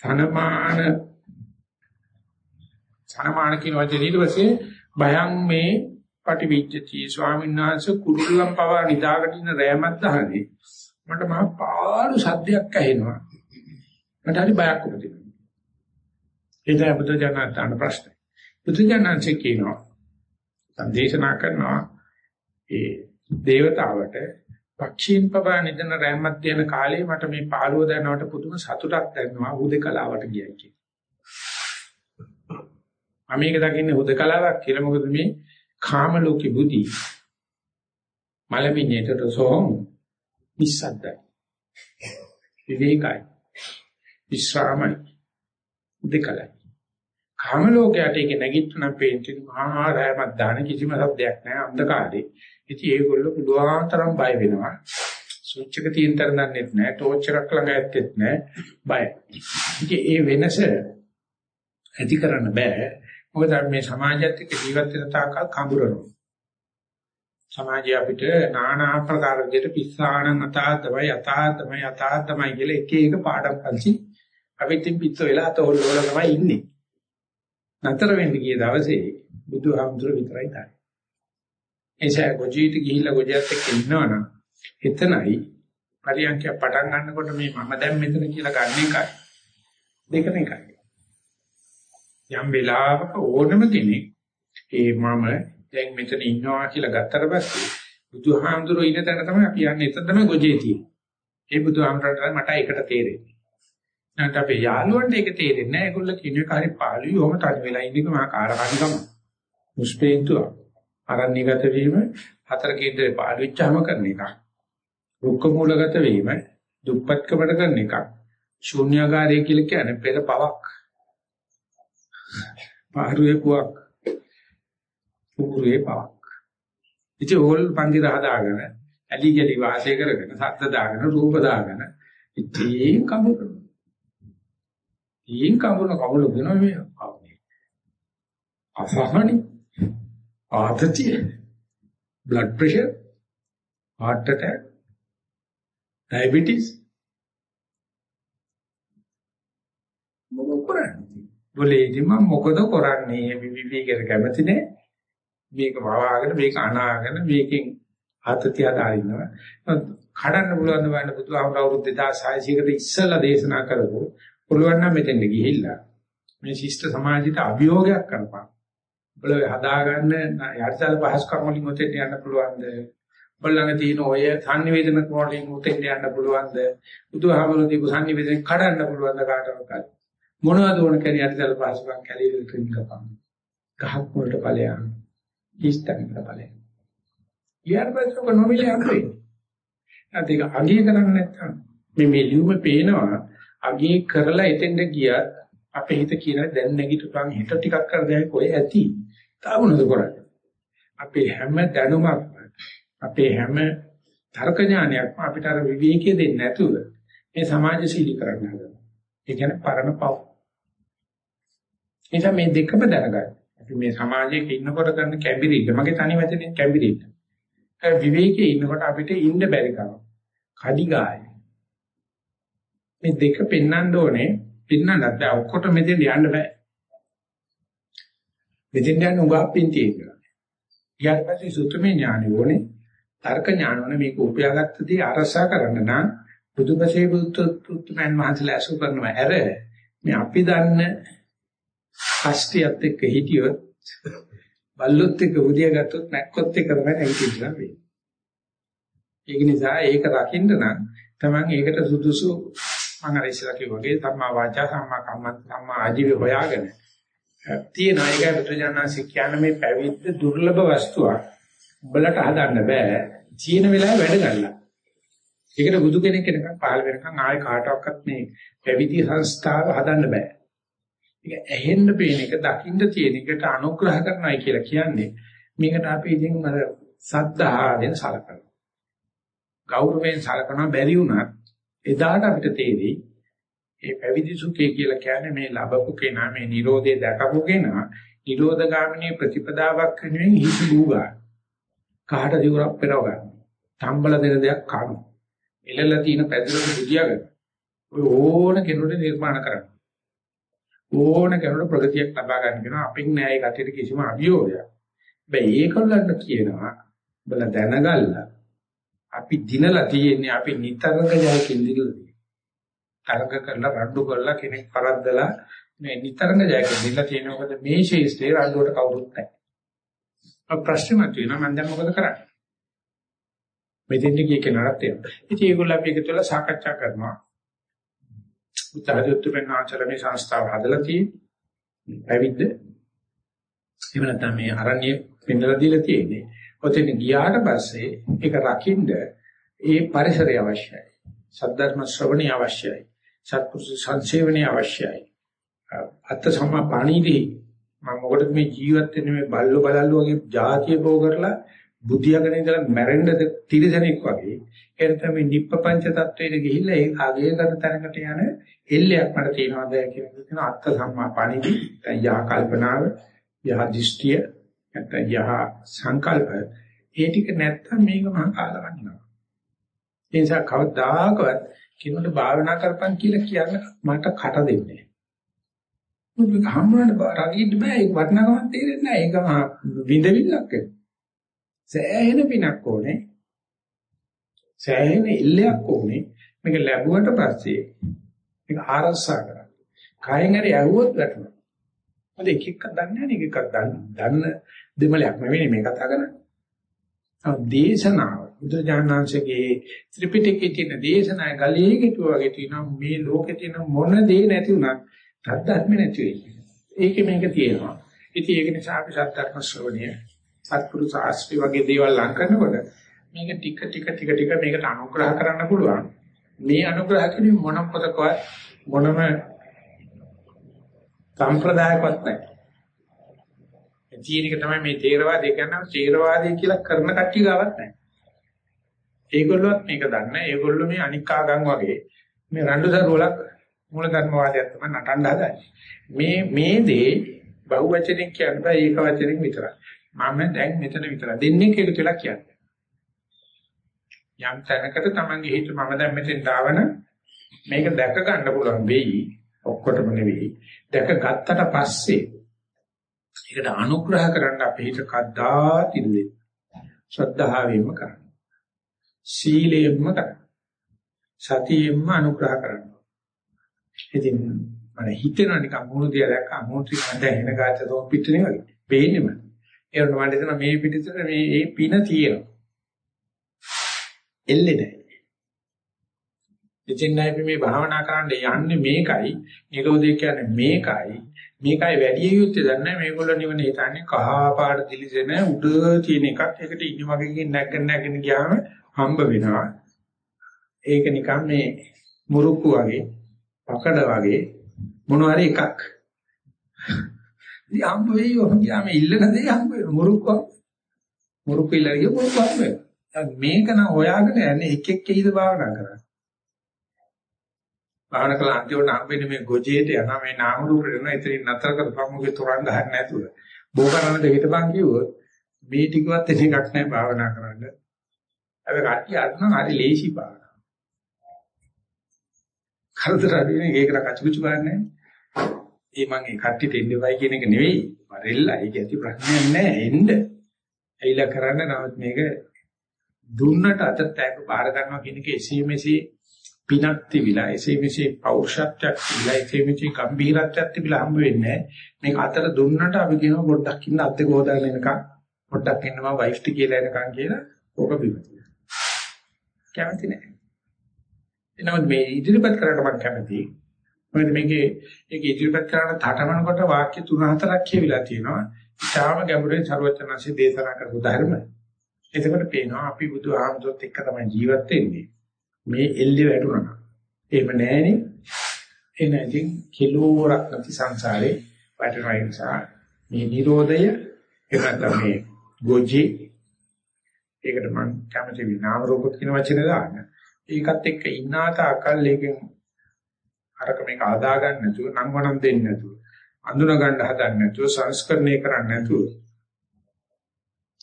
ධනමාන ධනමාන කියන වචනේ ඊට පස්සේ භයං මේ පටිවිජ්ජති. ස්වාමීන් වහන්සේ කුරුල්ලම් පවා නිදාගෙන ඉන්න රෑමත් දහනේ මට මහා පාළු සද්දයක් ඇහෙනවා. මට හරි බයක් උපදිනවා. ඒ තමයි බුදු ජානක ප්‍රශ්නේ. බුදු ජානක කියනවා සංදේශනා කරනවා ඒ දේවතාවට පක්ෂීන් පවා නිදන රැම්මත් දෙන කාලේ මට මේ පාළුව දැනනවට පුදුම සතුටක් දැනෙනවා. හුදකලාවට ගියයි කියන. මම මේක දකින්නේ හුදකලාවක් කියලා මොකද මේ කාම ලෝකෙ බුද්ධි මලමිණේට සෝම් නිස්සද්දයි. විවේකයි. විශ්‍රාමයි. හුදකලයි. කාම ලෝකයට ඒක නැගිටිනම් පේන්නේ මහා රෑමත් දාන කිසිම සද්දයක් නැහැ අන්ධකාරේ. ඉතින් ඒගොල්ලෝ පුළුවන් තරම් බය වෙනවා. ස්විච් එක තියෙන තරම් දන්නෙත් නැහැ, ටෝච් එකක් ළඟ ඇත්තෙත් නැහැ, බය. ඉතින් ඒ වෙනස ඇති කරන්න බෑ. මොකද මේ සමාජයත් එක්ක ජීවත් වෙන තාක්කල් කඹරනවා. සමාජය අපිට নানা ආකාර විදිහට පිස්සාණන් අතා තමයි අතා තමයි අතා තමයි කියලා එක එක පාඩම් පන්සි අපිට පිටත වෙලා තෝල් වල තමයි ඉන්නේ. නතර වෙන්න ගිය දවසේ බුදුහාමුදුර විතරයි තායි. එසේ ගොජීට ගිහිල්ලා ගොජියත් එක්ක ඉන්නවනම් එතනයි පරියන්ක පටන් ගන්නකොට මේ මම දැන් මෙතන කියලා ගන්න එකයි දෙකම එකයි. යම් වෙලාවක ඕනම කෙනෙක් ඒ මම දැන් මෙතන ඉන්නවා කියලා ගත්තට පස්සේ බුදුහාමුදුරුවෝ ඉන්න තැන තමයි අපි යන්නේ එතන තමයි ගොජේ තියෙන්නේ. ඒ බුදුහාමුදුරන්ට මට ඒකට තේරෙන්නේ. නැත්නම් අපේ යාළුවන්ට ඒක තේරෙන්නේ නැහැ. ඒගොල්ලෝ කියන එක හරි පාළුයි. ඔහම තනි වෙලා ඉන්න එක මහා කාරකානිකම. මුස්පේන්තුව. අරණ්‍යගත වීම හතර කේන්දරේ පාළුවෙච්චාම කරන එක. දුක්ඛ මූලගත වීම දුප්පත්කමට කරන එක. ශූන්‍යාකාරය කියලා කියන්නේ පෙර පවක්. පාරුවේ පුවක්. පුරුවේ පවක්. ඉතින් ඕල් පන්දිර හදාගෙන ඇලි ගලි වාසය කරගෙන සද්ද දාගෙන රූප දාගෙන ඉතින් කඹරන ඊයින් කවුරු කවුරු දෙනවා මේ අසහනි ආතතිය blood pressure heart attack diabetes මොකද කරන්නේ બોලේදි මම මොකද කරන්නේ විවිධ කැමති නේ මේක වවාගෙන මේක අනාගෙන මේකෙන් ආතතිය දාරිනවා කඩන්න පුළුවන් ද වන්න බුදුහාමුදුරුවෝ අවුරුදු 2600කට ඉස්සෙල්ලා දේශනා කරපො පුළුවන් නම් මෙතෙන්ද ගිහිල්ලා මේ ශිෂ්ට සමාජයට අභියෝගයක් කරපන්. ඔබල හදාගන්න යටිතල පහසුකම් වලින් උතෙන් යන්න පුළුවන්ද? ඔබලඟ තියෙන ඔය සංනිවේදන වලින් උතෙන් යන්න පුළුවන්ද? බුදුහාමරෝ දීපු සංනිවේදන කඩන්න පුළුවන්ද කාටවත්? මොනවද ඕන කරේ යටිතල පහසුකම් කැලේ ක්‍රිම් කපන්න. ගහක් වලට ඵලයන්. කිස්තන්ට ඵලයන්. ඊයර පස්සේ ඔක නොමිලේ හම්බෙන්නේ. නැත්නම් ඒක අගය කරන්නේ නැත්නම් මේ මේ ලියුම පේනවා අගේ කරලා එතෙන්ද ගියත් අපේ හිත කියන දැන් නැගිටපන් හිත ටිකක් කර දැන් කොහෙ ඇති තාවුනද කරන්නේ අපේ හැම දැනුමක් අපේ හැම තර්ක ඥානයක්ම අපිට අර විවේකයේ දෙන්නේ නැතුව මේ සමාජශීලී කරන්න හදනවා ඒ කියන්නේ පරණ පව එනිසා මේ දෙකම දැනගන්න. අපි මේ සමාජයක ඉන්නකොට කරන කැඹිරිල්ල මගේ තනි වචනේ කැඹිරිල්ල විවේකයේ ඉන්නකොට අපිට ඉන්න බැරි කම. කඩිගාය මේ දෙක පෙන්වන්න ඕනේ. පෙන්වන්නත් බෑ. ඔක්කොට මෙතෙන් යන්න බෑ. මෙතෙන් යන්න උගා පින්තියෙන්න ඊට පස්සේ සුත්‍රමය ඥානෙ ඕනේ. තර්ක ඥාන ඕනේ. මේක උපයාගත්තදී අරසා කරන්න නම් බුදුපසේ බුදුතුත්මයන් වහන්සේලා අසු කරනවා. ඇර මේ අපි දන්න කෂ්ටියත් එක්ක හිටියොත් බල්ලොත් එක්ක උදියා ගත්තොත් නැක්කොත් එක්ක තමයි නැගිටින්න වෙන්නේ. ඒක නිසා ඒක රකින්න නම් Taman ඒකට සුදුසු මම අර ඉස්සලා කිව්වා වගේ සම්මා වාචා සම්මා කම්මන්ත සම්මා ආජීව හොයාගෙන තියෙන එකයි බුදුජානනාංශ කියන්නේ මේ පැවිද්ද දුර්ලභ වස්තුවක්. උඹලට හදන්න බෑ. චීන වෙලාවේ වැඩ ගන්නවා. ඒකට බුදු කෙනෙක් කෙනකම් පහළ වෙනකම් ආයේ කාටවත් මේ පැවිදි සංස්ථාව හදන්න බෑ. ඒක ඇහෙන්න පේන එක දකින්න තියෙන එකට අනුග්‍රහ කරනයි කියලා කියන්නේ මේකට අපි ඉතින් අර සද්ධායෙන් සලකනවා. ගෞරවයෙන් සලකනවා බැරි වුණත් එදාට අපිට තේරෙයි මේ පැවිදි සුඛය කියලා කියන්නේ මේ ලැබපු කෙනා මේ Nirodhe දැකපු කෙනා Nirodhagaamini ප්‍රතිපදාවක් වෙනුවෙන් හිත දුවා. කාට දිවුරක් පෙරව ගන්න. තම්බල දෙන දෙයක් කන. එළලා තියෙන පැදුරට බුදියාගෙන ඔය ඕන කෙනෙකුට නිර්මාණ කරන්න. ඕන කෙනෙකුට ප්‍රගතියක් ලබා ගන්න කියනවා අපින් නෑ ඒ කටියට කිසිම අභියෝගයක්. හැබැයි ඒකලන්න කියනවා බල දැනගල්ලා අපි දිනලා තියෙන්නේ අපි නිතරම ජයකින් දිනුනේ. තරඟ කරලා රණ්ඩු කරලා කෙනෙක් පරද්දලා මේ නිතරම ජයකින් දිනලා තියෙන මොකද මේ ශේෂ්ත්‍රේ රණ්ඩුවට කවුරුත් නැහැ. අප ප්‍රශ්න මතුවෙනවා මම දැන් මොකද කරන්නේ? මෙතෙන්ට ගිය කෙනාට තියෙනවා. ඉතින් ඒගොල්ලෝ අපි එකතු වෙලා සාකච්ඡා කරනවා. උත්තරදුත් වෙනාචර මේ සංස්ථාව හදලා තියෙන්නේ. පැවිද්ද. එහෙම නැත්නම් මේ අරණ්‍ය පෙන්නලා දීලා තියෙන්නේ. ඔතෙන් ගියාට පස්සේ ඒක රකින්න ඒ පරිසරය අවශ්‍යයි. සද්ධර්ම ශ්‍රවණය අවශ්‍යයි. සත්පුරුෂ සංසේවනය අවශ්‍යයි. අත්ත සම්මා පාණීදී මම මොකටද මේ ජීවත් වෙන්නේ මේ බල්ලෝ බලල්ලෝ වගේ જાතිය බෝ කරලා බුද්ධියගෙන ඉඳලා මැරෙන්න තිරසනෙක් වගේ එතන මේ නිප්පපංච තත්වයට ගිහිල්ලා ඒ ආගයකට තැනකට යන එල්ලයක් මට තියෙනවාද කියන කියන අත්ත සම්මා පාණීදී යහ කල්පනාව යහ දෘෂ්ටිය නැත්නම් යහ සංකල්ප. ඒ ටික නැත්තම් මේක මහා කාලවන්නවා ඒ නිසා කවදාකවත් කිනුට භාවනා කරපන් කියලා කියන්න මට කට දෙන්නේ නැහැ. මොකද හම්බුනට රගින්න බෑ. ඒක වටිනාකමක් තේරෙන්නේ නැහැ. ඒක මහා විඳවිල්ලක් සෑහෙන පිනක් ඕනේ සෑහෙන ඉල්ලයක් ඕනේ මේක ලැබුවට පස්සේ මේක ආරක්ෂා කරගන්න. කයෙන් හරි ඇහුවොත් වැටුණා. මොකද එක එකක් දන්නේ නැහැ එකක් දන්න දෙමලයක් නෙවෙයි මේ කතා කරන්නේ. දේශනාව බුදුජානනාංශගේ ත්‍රිපිටකයේ තියෙන දේශනාය ගලේ ගෙටුවා වගේ තියෙනවා මේ ලෝකේ තියෙන මොන දේ නැති වුණත් තත්ත්වයක් නැති වෙයි. ඒකේ මේක තියෙනවා. ඉතින් ඒක නිසා අපි සත්‍යර්ම ශ්‍රවණය සත්පුරුෂ ආශ්‍රය වගේ දේවල් ලං කරනකොට මේක ටික ටික ටික ටික මේකට අනුග්‍රහ කරන්න පුළුවන්. මේ අනුග්‍රහ කිරීම මොන පොතකවත් මොනම සම්ප්‍රදායකවත් නැහැ. ජීනික තමයි මේ තේරවාදී කියනවා තේරවාදී කියලා කරන කට්ටිය ගාවත් නැහැ. ඒගොල්ලොත් මේක දන්නේ. ඒගොල්ලෝ මේ අනික් ආගම් වගේ මේ රණ්ඩු සරුවලක් මූල ධර්මවාදයක් තමයි නටන්න හදන්නේ. මේ මේ දේ බහුවචනෙන් කියන්න බෑ ඒක වචනෙන් විතරයි. මම දැන් මෙතන විතරයි. දෙන්නේ කියලා කියලා කියන්නේ. යම් තැනකට Tamange හිත මම දැන් මෙතෙන් දාවන මේක දැක ගන්න පුළුවන් වෙයි. ඔක්කොටම නෙවෙයි. දැක ගත්තට පස්සේ ඒකට අනුග්‍රහ කරන්න අපේ හිත කද්දා තින්නේ. ශ්‍රද්ධාවෙන්ම කරන්න. සීලයෙන්ම කරන්න. සතියෙන්ම අනුග්‍රහ කරන්න. ඉතින් මම හිතෙනවා නිකන් මුණු දිහා දැක්කම මුණු ටික දැන් එන ගාච්ඡ තෝ පිටනේ වගේ. පේන්නේම. ඒ වුණාට මම හිතනවා මේ පිටිසර මේ මේ පින තියෙනවා. එල්ලේ නැහැ. ඉතින් අපි මේ භාවනා කරන්න යන්නේ මේකයි. නිරෝධය කියන්නේ මේකයි. මේකයි වැඩි යුත්තේ දන්නේ මේගොල්ලෝ නිවන හිතන්නේ කහ පාට දිලිසෙන උඩ තියෙන එකක්. ඒකට ඉන්න වගේ නැගගෙන නැගගෙන ගියාම හම්බ වෙනවා. ඒක නිකන් මේ මුරුක්කු වගේ, පකඩ වගේ මොන හරි එකක්. ඉතින් හම්බ වෙයි ඔහොම ගියාම ඉල්ලන දේ හම්බ වෙනවා. මුරුක්කු මුරුක්කු ඉල්ලගෙන ගිය මුරුක්කු හම්බ වෙනවා. මේක නම් හොයාගෙන යන්නේ එක එක කීද භාවනා කරන්නේ. භාවනා කළ අන්තිමට හම්බෙන්නේ මේ ගොජේට යන මේ නාම රූපෙට යන ඉතින් නතර කරපමුගේ තොරන් ගහන්න නැතුව. බෝ කරන්න දෙ හිටපන් කිව්වොත් මේ ටිකවත් එකක් නැහැ භාවනා කරන්න. හැබැයි කට්ටිය අදනම් හරි ලේසි භාවනා. කරදර අදිනේ ඒකට කචුකුචු ගන්නෑ. ඒ මං ඒ කට්ටියට එන්නේ වයි කියන එක නෙවෙයි. වරෙල්ලා ඒක ඇති ප්‍රශ්නයක් නෑ එන්න. ඇයිලා කරන්න නමුත් මේක දුන්නට අත තෑග බාර ගන්නවා කියන එක එසේ මෙසේ පිනක් තිබිලා එසේ මෙසේ පෞරුෂත්වයක් තිබිලා එසේ මෙසේ ගම්භීරත්වයක් තිබිලා හම්බ වෙන්නේ මේක අතර දුන්නට අපි කියනවා පොඩ්ඩක් ඉන්න අත් දෙක හොදාගෙන එනකන් පොඩ්ඩක් ඉන්න මම වයිෆ් ටි කියලා එනකන් කියලා ඕක බිමති. කැමති නෑ. එනමුත් මේ ඉදිරිපත් කරන්න මම කැමතියි. මොකද මේකේ ඒක ඉදිරිපත් කරන තටමන කොට වාක්‍ය තුන හතරක් කියවිලා තියෙනවා. ඉතාලම ගැඹුරින් ਸਰවචනanse දේශනා කරපු ධර්ම. එතකොට පේනවා අපි බුදු ආමතුත් එක්ක තමයි ජීවත් වෙන්නේ. මේ එල්ලේ වැටුණා. එහෙම නැහෙනේ. එන ඉතින් කිලෝරක් නැති සංසාරේ වැටෙනවා නිසා මේ Nirodhaය එකට මේ ගොජි ඒකට මම කැමති විනාම රූප කියන වචනේ දාන්න. ඒකත් එක්ක ඉන්නා තාකල් ඒකෙන් අරක මේක ආදා ගන්න නැතුව නම් වණම් දෙන්නේ නැතුව අඳුන ගන්න හදන්නේ නැතුව සංස්කරණය කරන්නේ නැතුව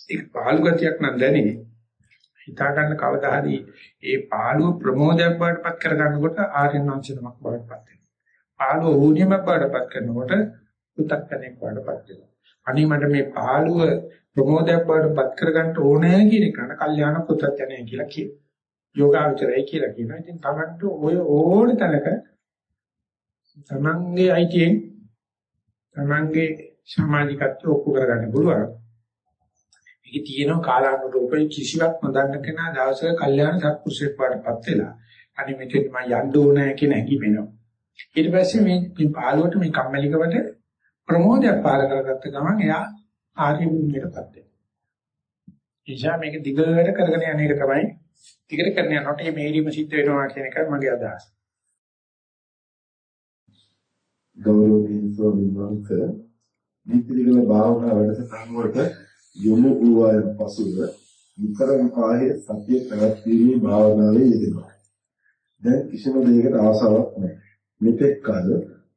ඒක පාළු ගතියක් නම් දැනේ හිතා ගන්න කවදා හරි ඒ පාළුව ප්‍රමෝදයක් බවටපත් කර ගන්නකොට ආර්යයන් වංශනමක් බවටපත් වෙනවා. පාළුව ඕනියමක් බවටපත් කරනකොට පුතක්කණෙක් බවටපත් වෙනවා. අනේ මට මේ පාළුව ප්‍රමෝදයක් බවටපත් කර ගන්න ඕනේ කියන එක නේද කල්යාණ පුතත්ජනය කියලා කියනවා. යෝගාචරය කියලා කියනවා. ඉතින් තමන්ට ඔය ඕන තැනක තමන්ගේ අයිතියෙන් තමන්ගේ සමාජිකත්වය ඔප්පු කරගන්න පුළුවන්. මේකේ තියෙන කාලානුරූපී කිසිවක් නොදන්න කෙනා දවසක කල්යාණ සත්පුරුෂයෙක් වඩපත් වෙලා අනිත් මෙතෙන් මම යන්න ඕනේ කියන හැඟීම එනවා. ඊට පස්සේ මේ මේ පාළුවට මේ කම්මැලිකමට ප්‍රමෝදයක් පාල කරගත්ත ගමන් එයා ආර්ය භූමියටපත් වෙනවා. එيشා මේක දිගට කරගෙන යන එක තමයි දිගට කරන යනකොට මේ මේරීම සිද්ධ වෙනවා කියන එක මගේ අදහස. ගෞරවනීය ස්වාමීන් වහන්සේ නිතිරිගල භාවනා වැඩසටහන වලට යොමු වූ අය පසුව විතරම කායේ සතිය පැවැත්වීමේ භාවනාවේ යෙදෙනවා. දැන් කිසිම දෙයකට ආසාවක් නැහැ. මෙතෙක් කල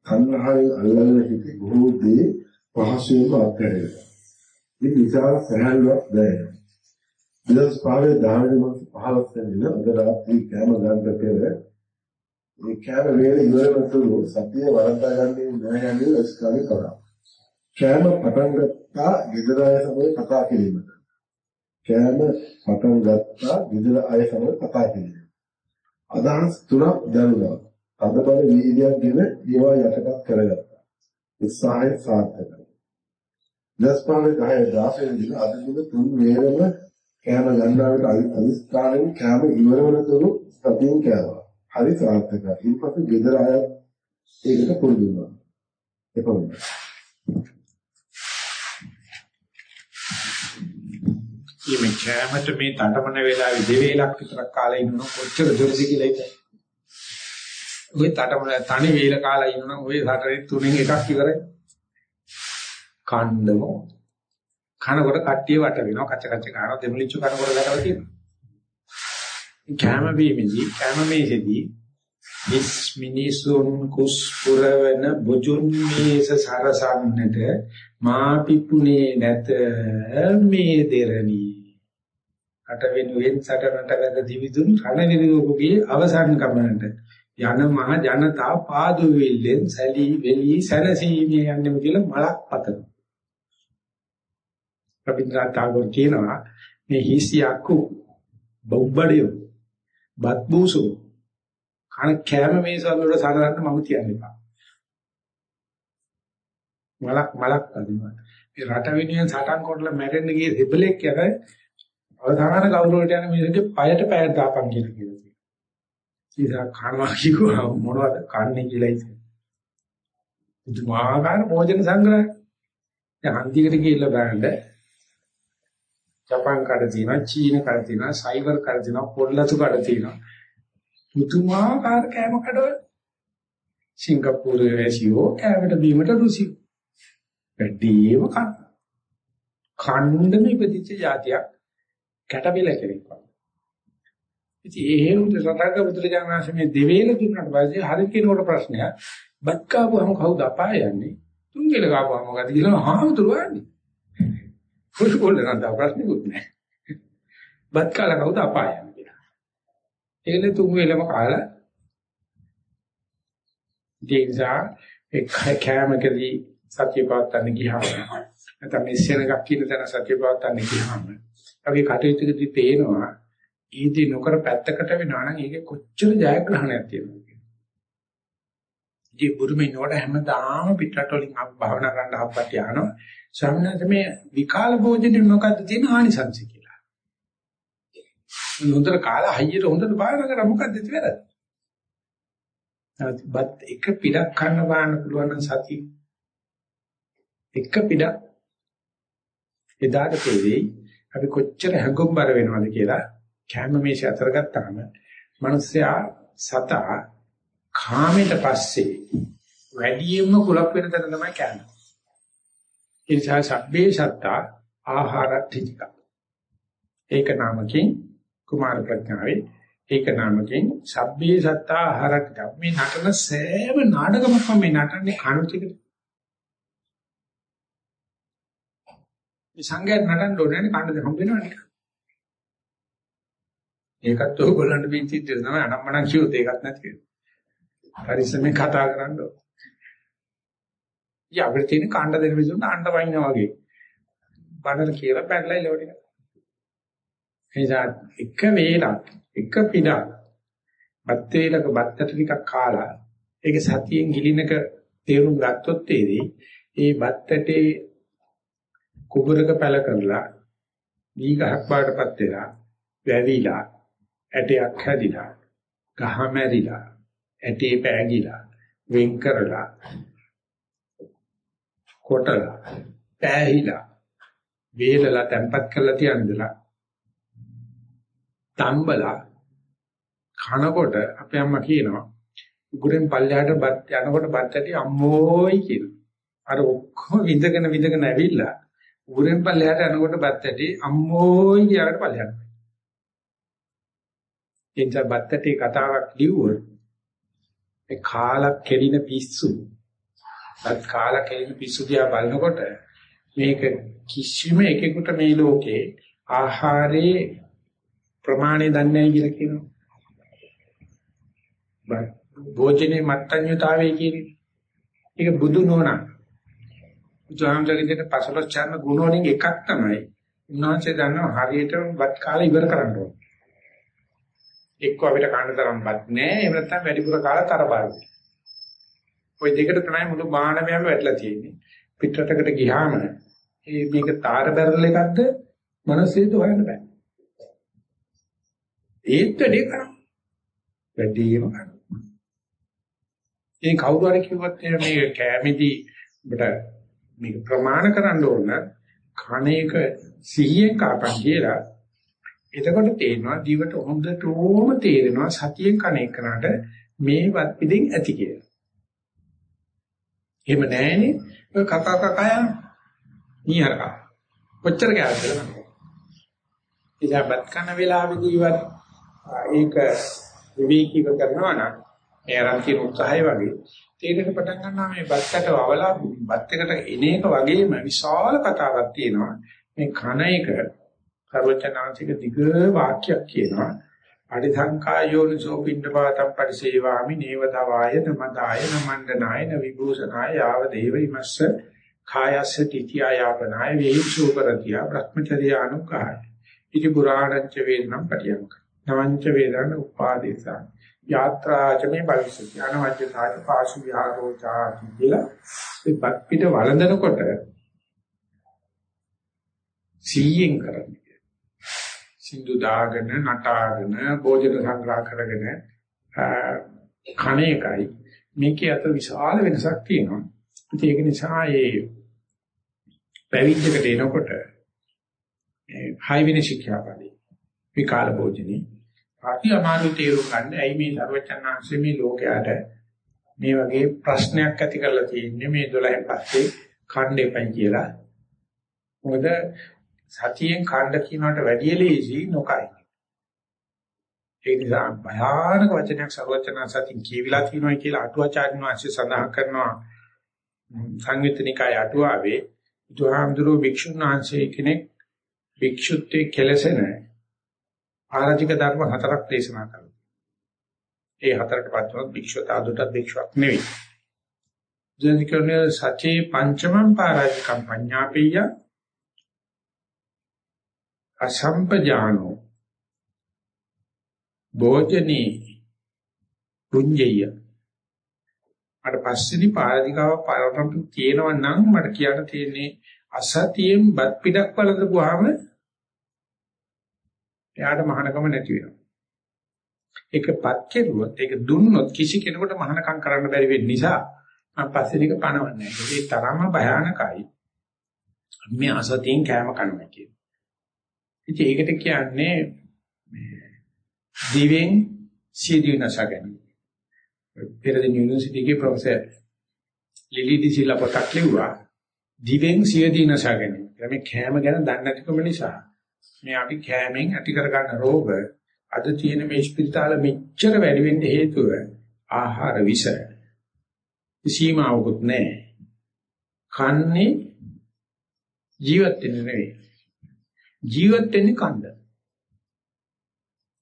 තණ්හාවෙන් අල්ලගෙන සිටි බොහෝ දේ පහසුවෙන්ම අත්හැරෙනවා. මේ විචාර සහැල්ලුවක් දැනෙනවා. දවස් පාරේ දහවන මාස 15 වෙනිදා අද රාත්‍රී කෑම ගන්න පෙර මේ කෑම වේල ඉවරනතුරු සතිය වරද්දා ගන්නේ නැහැ යන්නේ ලස්කාරේ කරා. කෑම පටන් ගත්තා ගෙදර අය සමග කතා කිරීමට. කෑම පටන් ගත්තා ගෙදර අය සමග කතා කිරීම. අදහස් තුනක් දැනුණා. අදබල වීර්යයක් ගෙන ඒවා යටපත් කරගත්තා. උත්සාහය සාර්ථකයි. දස්පානේ 10 16 දින අද දින තුන් වේලම කෑම ගන්නාවට අදිස්ථානෙන් කෑම ඉවර වෙනතුරු සතියෙන් කෑවා. හරි සාර්ථකයි. ඊපස්සේ ගෙදර අය ඒකට පුරුදු වුණා. එපමණයි. මේ කෑමට මේ තටමන වෙලාවේ දෙවේලක් විතරක් කාලා ඉන්නව කොච්චර දුරද කියලා හිතයි. ඔය තටමන තනි වේල කාලා ඉන්නව ඔය සතරේ තුනෙන් එකක් ඉවරයි. කණ්ඩම කනකොට කට්ටිය වට වෙනවා කච කච කරනවා දෙමලිච්ච කනකොට දැකලා තියෙනවා. කෑම බීමේදී කෑම මේසේදී හිස් මිනිසුන් කුස් පුරවන බුදුන් මේස සරසන්නට මා පිපුනේ නැත මේ දෙරණී අට වෙනුවෙන් සටනට වැද දිවිදුන් රණවිරුගේ අවසන් ගමනට යන මහ ජනතා පාදු වෙල්ලෙන් සැලී වෙලී සැනසීමේ යන්නේ කියලා මලක් පතන. රබින්ද්‍රනාත් tagore කියනවා මේ හිසියක්කු බොබ්බඩියෝ බත්බූසු කන කැම මේසල් වල සාරන්න මම තියන්න එපා. මලක් මලක් අදිනවා. මේ රට වෙනුවෙන් සටන් කරලා මැරෙන්න ගිය දෙබලෙක් යන අවධානන ගෞරවයට යන මිනිහගේ පයට පය දාපන් කියලා කියනවා. ඉතින් කනවා කිව්වා මොනවද කන්නේ කියලා ඉතින්. පුදුමාකාර භෝජන සංග්‍රහය. දැන් අන්තිකට ගිහිල්ලා බලන්න ජපාන් කඩ තියෙනවා, චීන කඩ තියෙනවා, සයිබර් කඩ තියෙනවා, පොල්ලතු කඩ තියෙනවා. පුදුමාකාර කෑම කඩවල. සිංගප්පූරුවේ වැසියෝ කෑමට බීමට රුසි. වැඩිම කන. කණ්ඩම ඉපදිච්ච જાතියක් කැටබෙල කෙනෙක් වගේ. ඉතින් ඒ හේතුව සතරක බුදුරජාණන් මේ දෙවේල දුන්නාට පස්සේ හරි කෙනෙකුට ප්‍රශ්නයක් බත් කාපුවම කවුද අපාය යන්නේ? තුන්වෙල කාපුවම මොකද කියලා හාමුදුරුවෝ වන්නේ. කුෂ්කෝල නන්ද ප්‍රශ්නකුත් නැහැ. බත් කාලා කවුද අපාය යන්නේ කියලා. ඒකනේ තුන්වෙලම කාලා දේසා එක් කැමකදී සත්‍ය පාත්තන්න ගියාම නැත්නම් මේ සෙනගක් කියන තැන සත්‍ය පාත්තන්න ගියාම අපි කටයුතුකදී පේනවා ඊදී නොකර පැත්තකට වෙනවා නම් ඒකේ කොච්චර ජයග්‍රහණයක් තියෙනවද ඉතින් බුරුමේ නෝඩ හැමදාම පිටරට වලින් ආව භාවනා කරන්න ආපත් යනවා. ස්වාමීන් මේ විකාල භෝජනේ මොකද්ද තියෙන ආනිසංශ කියලා. හොඳට කාලා හයියට හොඳට භාවනා කරා මොකද්ද ඉතින් බත් එක පිටක් කන්න බලන්න පුළුවන් නම් සතිය එක පිටක් එදාට තේරෙයි අපි කොච්චර හැඟුම්බර වෙනවද කියලා කැම මේෂ අතර ගත්තාම මිනිස්සයා සතා කාමයට පස්සේ වැඩියෙන්ම කුලප් වෙන තැන තමයි කෑම. ඒ නිසා සබ්බේ සත්තා ආහාරත්‍තික. ඒක නාමකින් කුමාර ප්‍රඥාවේ ඒක නාමකින් සබ්බේ සත්තා ආහාරත්‍තික. මේ නටන සෑම නාටකමක්ම මේ නටන්නේ කණුතිකට. මේ සංගයත් නටන්න ඕනේ නේ කණ්ඩ හම්බ වෙනවනේ. ඒකත් ඔයගොල්ලන්ට පිටින් තමයි අනම්මනම් කියොත් ඒකත් නැති වෙනවා. පරිස්සමෙන් කතා කරන්න ඕන. යා අපිට තියෙන කාණ්ඩ දෙන විදිහට අඬ වයින්නා වගේ. බඩල කියලා පැටලයි ලෝටි. එනිසා එක වේලක් එක පිටක් බත් වේලක බත්තට ටිකක් කාලා ඒක සතියෙන් ගිලිනක තේරුම් ගත්තොත් තේරෙයි ඒ බත්තටේ කුබරක පැල කරලා දී ගහක් බාටපත් වෙලා වැවිලා ඇටයක් හැදිලා ගහ මැරිලා ඇටේ පෑගිලා වෙන් කරලා කොටලා පෑහිලා වේලලා තැම්පත් කරලා තියන්නදලා තම්බලා කනකොට අපේ අම්මා කියනවා උගුරෙන් පල්ලෙහාට බත් යනකොට බත් ඇටි අම්මෝයි කියනවා. අර ඔක්කොම විඳගෙන විඳගෙන ඇවිල්ලා උගුරෙන් පල්ලෙහාට යනකොට බත් ඇටි අම්මෝයි කියලාට පල්ලෙහාට. එනිසා බත් ඇටි කතාවක් ලිව්වොත් ඒ කාලක් කෙලින පිස්සු අත් කාලක් කෙලින පිස්සු දිහා බලනකොට මේක කිසිම එකෙකුට මේ ලෝකේ ආහාරයේ ප්‍රමාණය දන්නේ නැහැ කියලා කියනවා. භෝජනේ මත්ඤ්‍යතාවය කියන්නේ. ඒක බුදු නෝනා. බුදුහාමරගේ පසලොස් චර්ම ගුණ වලින් එකක් තමයි. උන්වහන්සේ දන්නවා හරියට වත් කාලේ ඉවර කරන්න ඕනේ. එක්ක අපිට කන්න තරම්වත් නැහැ. එහෙම නැත්නම් වැඩිපුර කාලා තරබාරු. ওই දෙකට තමයි මුළු මානවයම වැටලා තියෙන්නේ. පිටරටකට ගියාම මේ මේක තාර බැරල් එකක්ද මනසෙත් හොයන්න බෑ. ඒත් වැඩි කරනවා. වැඩිම කරනවා. ඒ කවුරු හරි කිව්වත් මේ කැමැති ඔබට මේක ප්‍රමාණ කරන්න ඕන කණ එක සිහියෙන් කාපන් කියලා එතකොට තේරෙනවා දිවට හොඳටම තේරෙනවා සතියෙන් කණ එකනට මේවත් පිටින් ඇති කියලා. එහෙම නැහැනේ ඔය කකා කකා යන නීහරක. කොච්චර කෑවද කියලා. ඉතින්පත් කන වෙලාවෙදීවත් ඒක විවේකීව කරනවා නම් ඒ අරන් කියන උත්සාහය වගේ තේරෙන්න පටන් ගන්නවා මේ බත්තට වවලා බත් එකට එන එක වගේම විශාල කතාවක් තියෙනවා මේ කන එක සර්වචනාංශික දිග වාක්‍යයක් කියනවා අடிසංකා යෝනිසෝ පින්නපාතම් පරිසේවාමි නේවතවාය නමදාය නමණ්ඩනාය නවිභූෂනාය යාව දේව ඉමස්ස කායස්ස තිතියායාපනාය වේසුපරතිය බ්‍රහ්මචර්යානුකාය ඉති පුරාණංච වේදනම් පටියංක නවංච වේදන උපාදේශා. යාත්‍රාච මේ භවිෂ්‍යති අනවජ්‍ය සාච පාසු විහාරෝ චාති කියලා ඒ පිට වළඳනකොට සීයෙන් කරන්නේ. සින්දු දාගෙන නටාගෙන භෝජන සංග්‍රහ කරගෙන කණ එකයි මේකේ අත විශාල වෙනසක් තියෙනවා. ඒක නිසා ඒ පැවිද්දකට එනකොට හයි වෙන ශික්ෂාපදේ විකාල භෝජනේ අපි අමාරු තේරුම් ගන්න ඇයි මේ සර්වචන්නාංශයේ මේ ලෝකයට මේ වගේ ප්‍රශ්නයක් ඇති කරලා තියෙන්නේ මේ 12න් පස්සේ ඛණ්ඩෙපයි කියලා. මොකද සතියෙන් ඛණ්ඩ කියනකට වැඩිය ලේසි නොකයි. ඒ නිසා භයානක වචනයක් සර්වචනා සතින් කියවිලා තියෙනවා කියලා අටුවාචාර්ය වංශය සඳහන් කරනවා සංයුත්නිකාය අටුවාවේ බුදුහාමුදුරුවෝ භික්ෂුන් වහන්සේ කෙනෙක් භික්ෂුත්වයේ කෙලසෙන ආරාධික ධර්ම හතරක් දේශනා කළා. ඒ හතරකට පස්වත් භික්ෂුතා දුටත් භික්ෂුවක් නෙවෙයි. ජනිකරණය සචේ පංචමං පාරාජිකම් පඤ්ඤාපෙය්‍ය අසම්පජානෝ භෝජනේ පුඤ්ජය අර පස්සේදී පාරදිකාව පරපරට තියෙනව නම් මට කියන්න තියෙන්නේ අසතියෙන් බත් පිටක් වලදපුවාම එයාට මහානකම නැති වෙනවා. ඒකපත් කෙරුවොත් ඒක දුන්නොත් කිසි කෙනෙකුට මහානකම් කරන්න බැරි වෙන්න නිසා මම පස්සේදික පණවන්නේ. ඒ තරම්ම භයානකයි. මේ අසතියෙන් කෑම කනවා කියන්නේ. ඉතින් ඒකට කියන්නේ මේ දිවෙන් සීදීනසගෙන. පෙරදින යුනිවර්සිටි එකේ ප්‍රොෆෙසර් ලිලි ඩිසිලා පොතක් ලිව්වා. දිවෙන් සීදීනසගෙන. මේ කෑම ගැන දන්නේ නැතිකම නිසා මේ අපි කෑමෙන් ඇති කරගන්න රෝග අද තියෙන මේ ස්පිරිතාල මෙච්චර වැඩි වෙන්න හේතුව ආහාර විස. සීමාවකුත් නැහැ. කන්නේ ජීවත් වෙන්නේ නෙවෙයි. ජීවත් වෙන්නේ කන්ද.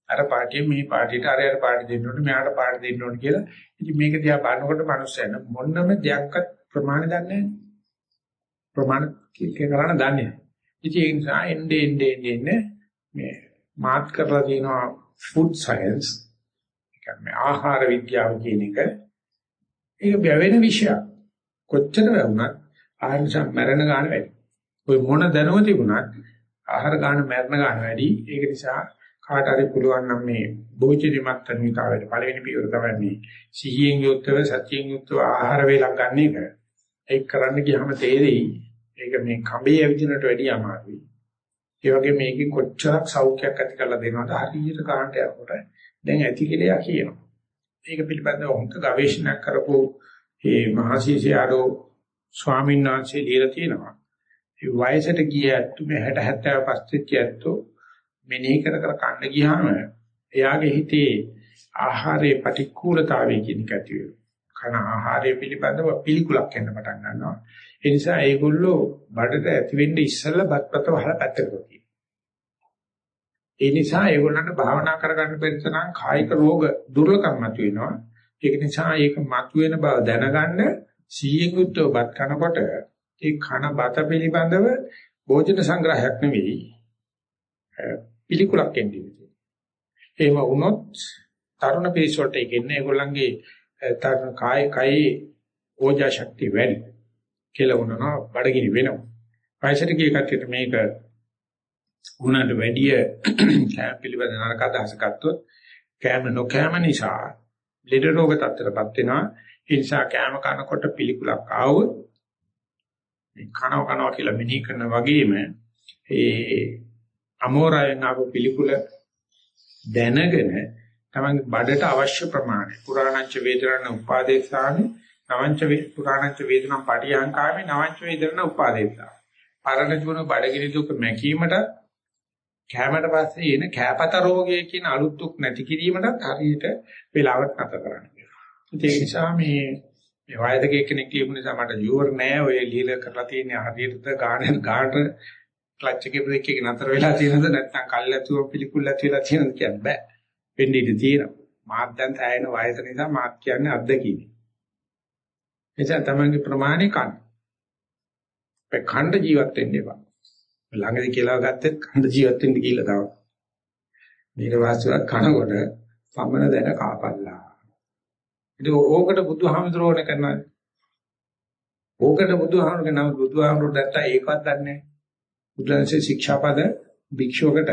අර පාටිය මේ පාටියට අර අර පාටි දෙන්න ඕනේ මෙයාට පාටි දෙන්න ඕනේ කියලා. ඉතින් මේක දිහා බලනකොට මිනිස්සුන් මොන්නම දෙයක්වත් ප්‍රමාණ දන්නේ නැහැ. ප්‍රමාණ කරන්න දන්නේ නැහැ. ඉතින් ඒ නිසා එන්නේ එන්නේ එන්නේ මේ මාත් කරලා තියෙනවා ෆුඩ් සයන්ස්. ඒ කියන්නේ ආහාර විද්‍යාව කියන එක. ඒක බැවෙන විෂයක්. කොච්චර වුණත් ආහාර නිසා මරණ ගන්න වැඩි. ඔය මොන දැනුම තිබුණත් ආහාර ගන්න මරණ ගන්න වැඩි. ඒක නිසා කාට හරි පුළුවන් නම් මේ භෝජනය මත්තනිකාවේ පළවෙනි පියවර තමයි මේ සිහියෙන් යුක්තව සතියෙන් යුක්තව ආහාර වේලක් ගන්න එක. ඒක කරන්න ගියාම තේරෙයි ඒක මේ කඹේ ඇවිදිනට වැඩිය අමාරුයි. ඒ වගේ මේකේ කොච්චරක් සෞඛ්‍යයක් ඇති කරලා දෙනවද හරියට කාණ්ඩ යනකොට දැන් ඇති කියලා කියනවා. ඒක පිළිබඳව හොඳ ගවේෂණයක් කරපු මේ මහසීසියාරෝ ස්වාමීන් වහන්සේ ලියලා තියෙනවා. ඒ වයසට ගිය ඇත්තු මේ 60 70 පස්සේ ඇත්තෝ මෙනෙහි කර කර කන්න ගියාම එයාගේ හිතේ ආහාරයේ පටික්කුලතාවය කියන එක ඇති වෙනවා. කන ආහාරය පිළිබඳව පිළිකුලක් එන්න පටන් ගන්නවා. ඒ නිසා ඒගොල්ලෝ බඩට ඇති වෙන්න ඉස්සෙල්ලා බත්පත වහලා පැත්තකට තියෙනවා. ඒ නිසා ඒගොල්ලන්ට භාවනා කරගන්න බැරි තරම් කායික රෝග දුර්ලභම් මතුවෙනවා. ඒක නිසා ඒක මතුවෙන බව දැනගන්න සීයෙන් යුක්තව බත් කනකොට ඒ කන බත පිළිබඳව භෝජන සංග්‍රහයක් නෙවෙයි පිළිකුලක් එන්නේ. එහෙම වුණොත් තරුණ පිරිසට ඒකෙන්නේ ඒගොල්ලන්ගේ තරුණ කාය කයේ ඕජා ශක්තිය වැඩි කියලා වුණා බඩගිනි වෙනවා. වයසට ගිය කට්ටියට මේක උනාට වැඩිය *clears throat* කෑම පිළිබඳ නරක අදහස ගත්තොත් කෑම නොකෑම නිසා ලෙඩ රෝග තත්ත්වයටපත් වෙනවා. ඒ නිසා කෑම කනකොට පිළිකුලක් ආවොත් මේ කනවා කනවා කියලා මෙනෙහි කරන වගේම ඒ අමෝරයෙන් ආපු පිළිකුල දැනගෙන තමන් බඩට අවශ්‍ය ප්‍රමාණය පුරාණංච වේදනන උපාදේශාමි නවංච පුරාණංච වේදනම් පටියංකාමි නවංච වේදනන උපාදේශා පරණ ජීවන බඩගිනි දුක මැකීමට කැමරට පස්සේ එන කැපත රෝගය කියන අලුත් දුක් නැති කිරීමටත් හරියට වෙලාවට නැත කරන්න. ඒ නිසා මේ මේ වයදක කෙනෙක් කියපු නිසා මට යුවර් නෑ ඔය লীලා කරලා තියෙන හරියට ගාන ගාට ක්ලච් එකේ බ්‍රේක් එක නතර වෙලා තියෙනද නැත්නම් කල්ැතුව පිළිකුල් ඇති වෙලා තියෙනද කියන්න බෑ. වෙන්න ඉඩ තියෙනවා. මාත් දැන් තැයෙන වයස නිසා මාත් කියන්නේ අද්දකීම. එනිසා තමන්ගේ ප්‍රමාණය කන්න. ඒ ඛණ්ඩ ජීවත් වෙන්න එපා. ළඟදී කියලා ගත්තෙත් ඛණ්ඩ ජීවත් වෙන්න කියලා තව. ඊට පස්සේ කනකොට පමන දැන කාපල්ලා. ඉතින් ඕකට බුදුහාමුදුරුවෝනේ කරනවා. ඕකට බුදුහාමුදුරුවෝ නම් බුදුහාමුදුරුවෝ දැත්තා ඒකවත් දන්නේ නැහැ. බුදුන්සේ ශික්ෂාපද භික්ෂුවකට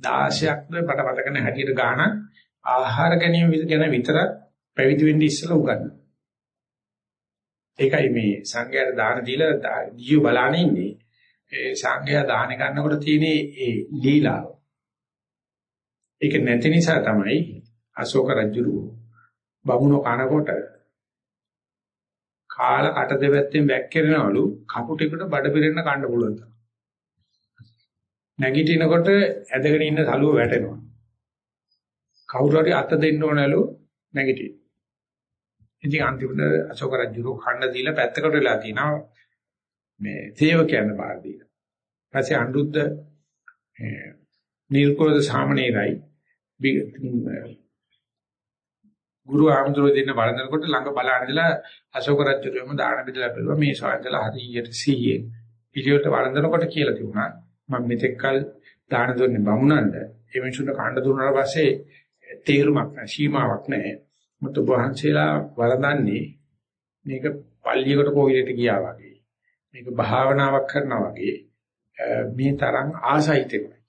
16ක්ද මට මතක නැහැ හැටියට ගාණක් ආහාර ගැනීම ගැන විතරක් පැවිදි වෙන්න ඉස්සෙල්ලා උගන්වනවා. ඒකයි මේ සංඝයාට දාන දීලා දීව බලාන ඉන්නේ. ඒ සංඝයා දාන ගන්නකොට තියෙන ඒ ලීලාව. ඒක නැති නිසා තමයි අශෝක රජුරු බමුණෝ කනකොට කාල කට දෙපැත්තෙන් වැක්කිරෙනවලු කපුටෙකුට බඩ පිරෙන්න කන්න පුළුවන්. නැගිටිනකොට ඇදගෙන ඉන්න සලුව වැටෙනවා. කවුරු හරි අත දෙන්න ඕනලු නැගිටින. ඉතින් අන්තිමට අශෝක රජුරෝ කන්න දීලා පැත්තකට වෙලා තිනවා මේ සේවකයන් බාර දීලා. ඊපස්සේ අනුරුද්ධ නිර්කෝද සාමණේරයි ගුරු ආමතුරු දෙන්න බලනකොට ළඟ බලන ඉඳලා අශෝක රජුරම දාන බෙදලා බැලුවා මේ ශාන්තලා හරියට 100න් පිළිවෙලට වළඳනකොට කියලා තිබුණා. මම මෙතෙක්කල් දාන දුන්නේ බමුණන්ට. ඒ මිනිසුන්ට කණ්ඩ දුන්නාට පස්සේ තේරුමක් නැහැ සීමාවක් නැහැ. මුතු වහන්සේලා වරදන්නේ මේක පල්ලියකට කොහෙලට ගියා වගේ. මේක භාවනාවක් කරනවා වගේ. මේ තරම් ආසයිතෙනවා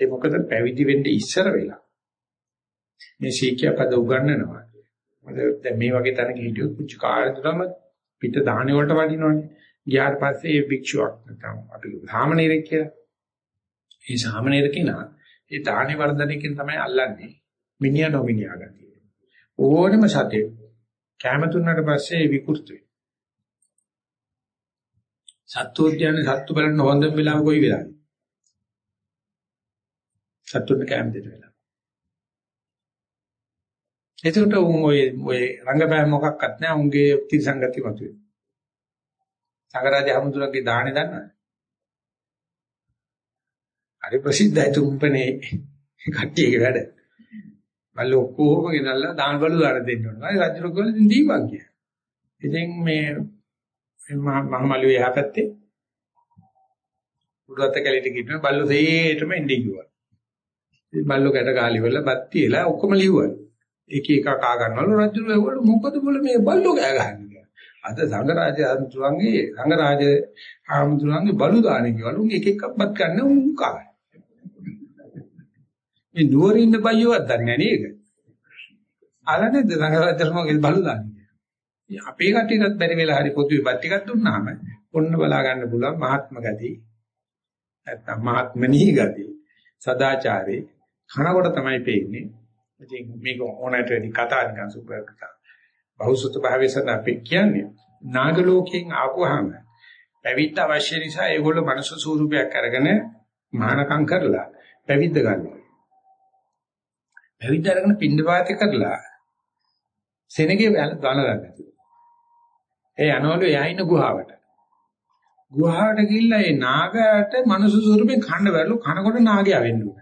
ඒ මොකද පැවිදි වෙන්න ඉස්සර වෙලා මේ ශීක්‍ය පද උගන්වනවා. මොකද දැන් මේ වගේ තැනක හිටියොත් කුචි කාලේ තුරම පිට දාහනේ වලට වදිනවනේ ගියාට පස්සේ ඒ භික්ෂුවක් නැත්නම් අපි සාමණේරෙක් කියලා ඒ සාමණේර කෙනා ඒ දාහනේ වර්ධනයකින් තමයි අල්ලන්නේ මිනිහා නොමිනියා ගතිය ඕනම සතේ කැම තුනට පස්සේ විකෘති වෙනවා සත්වෝද්‍යානේ සත්තු බලන්න හොඳම වෙලාව කොයි වෙලාවද? සත්තුන්ට කැම දෙන්න වෙලාව. එතකොට උන් ඔය ඔය රංගපෑම මොකක්වත් නැහැ උන්ගේ තිසංගති මතුවේ. සංගරාජ හමුදුරගේ දාහනේ දන්නවද? හරි ප්‍රසිද්ධයි තුම්පනේ කට්ටියගේ වැඩ. බල්ලෝ ඔක්කොම ගෙනල්ලා දාන බලු දාන දෙන්න ඕන. හරි රජු කෝල දීපන් කිය. ඉතින් මේ මහමලුවේ එහා පැත්තේ උඩුවත කැලිට ගිහින් බල්ලෝ සේටම එන්නේ කිව්වා. ඉතින් බල්ලෝ ගැට ගාලි වල බත් තියලා ඔක්කොම ලිව්වා. එක එක කා ගන්නවලු රජු ඒගොල්ලෝ මොකද බොල මේ බල්ලෝ ගෑ ගහන්නේ. අද සංඝරාජ අන්තුරුන්ගේ සංඝරාජ ආමුතුරුන්ගේ බලු දාන්නේ කිව්වලු එක එකක් බත් ගන්න උන් කා. මේ නුවරින් ඉන්න බයියවත් දන්නේ නැහැ නේද? අලනේ සංඝරාජතුමාගේ බලු දාන්නේ. අපේ කටියටත් බැරි වෙලා හරි පොදුවේ බත් ටිකක් දුන්නාම ඔන්න බලා ගන්න පුළුවන් මහත්ම ගති නැත්තම් මහත්මනී ගති සදාචාරේ කනකොට තමයි පේන්නේ ඉතින් මේක ඕනෑට වැඩි කතා නිකන් සුපර් කතා බහුසුත භාවයෙන් අපි කියන්නේ නාග ලෝකයෙන් ආපුවාම පැවිද්ද අවශ්‍ය නිසා ඒගොල්ලෝ මනුෂ්‍ය ස්වරූපයක් අරගෙන මහානකම් කරලා පැවිද්ද ගන්නවා පැවිද්ද අරගෙන පින්ඩ කරලා සෙනගේ ගාන ගන්නවා ඒ යනවලු එයා ඉන්න ගුහාවට. ගුහාවට ගිහිල්ලා ඒ නාගයාට මනුස්ස ස්වරූපෙන් කන්න බැරිලු කනකොට නාගයා වෙන්න උන.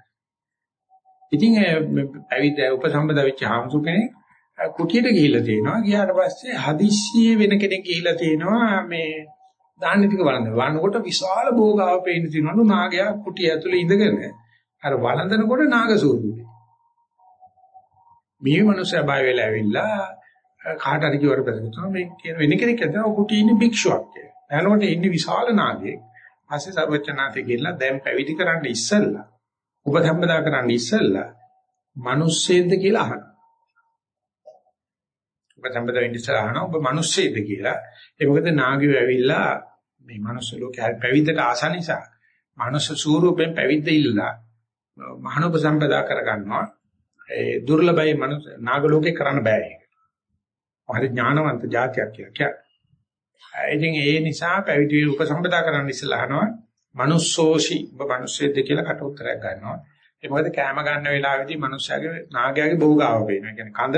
ඉතින් ඇවිත් උපසම්පද වෙච්ච හාමුදුර කෙනෙක් කුටියට ගිහිල්ලා තියෙනවා. ගියාට පස්සේ හදිස්සියේ වෙන කෙනෙක් ගිහිල්ලා තියෙනවා මේ දාන්න ටික වළඳන. වළඳනකොට විශාල භෝගාව පේන්න තියෙනවලු නාගයා කුටිය ඇතුලේ ඉඳගෙන අර වළඳනකොට නාග ස්වරූපේ. මේ මනුස්සයා බය වෙලා ඇවිල්ලා කාට හරි කිව්වට පස්සේ මේ කියන වෙන කෙනෙක් හිතනවා කුටි ඉන්නේ භික්ෂුවක් කියලා. එනකොට ඉන්නේ විශාල නාගයෙක්. පස්සේ සර්වචනාතේ ගිහලා දැන් පැවිදි කරන්න ඉස්සෙල්ලා උපසම්පදා කරන්න ඉස්සෙල්ලා මිනිස්සෙක්ද කියලා අහනවා. උපසම්පදා වෙන්න ඉස්සෙල්ලා අහනවා ඔබ මිනිස්සෙක්ද කියලා. ඒ මොකද නාගයෝ ඇවිල්ලා මේ මනුස්ස ලෝකයේ පැවිද්දට ආස නිසා මනුස්ස ස්වරූපයෙන් පැවිද්ද ඉල්ලලා මහානුපසම්පදා කරගන්නවා. ඒ දුර්ලභයි මනුස්ස නාග ලෝකේ කරන්න බෑ ඒක. හරි ඥානවන්ත જાතියක් කියලා කියන්නේ. ඉතින් ඒ නිසා පැවිදි උපසම්පදා කරන්න ඉස්සලා අහනවා manussෝසි ඔබ මිනිස්සෙක්ද කියලා කට උත්තරයක් ගන්නවා. ඒ මොකද කැම ගන්න වෙලාවේදී මිනිස්සයාගේ නාගයාගේ බහුගාව පේනවා. ඒ කියන්නේ කඳ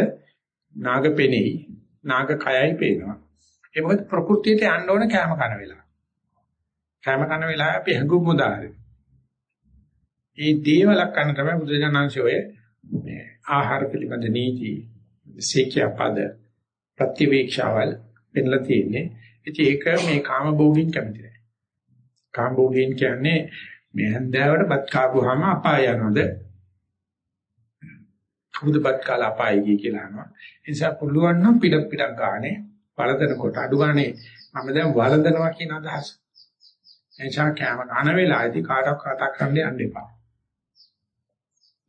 නාග පෙනෙයි නාග කයයි පේනවා. ඒ මොකද ප්‍රകൃතියට යන්න ඕන කැම කන වෙලාව. කැම කන වෙලාව අපි හඟු මුදාරේ. මේ දේවලක් කරන තමයි බුදුජානන්සේ ඔය මේ ආහාර පිළිබඳ නීති සීක්‍ය පද ප්‍රතිවේක්ෂාවල් පෙන්ලා තියෙන්නේ. ඉතින් ඒක මේ කාම භෝගින් කැමති නැහැ. කාම භෝගින් කියන්නේ මේ හැන්දෑවට බත් කාපුවාම අපාය යනවද? කවුද බත් කාලා අපාය ගියේ කියලා අහනවා. ඒ නිසා පුළුවන් නම් පිටක් පිටක් ගානේ වලදනකොට අඩු ගානේ මම දැන් වලදනවා කියන අදහස. එනිසා කැම කන වෙලාවේදී කාටවත් කතා කරන්න යන්න එපා.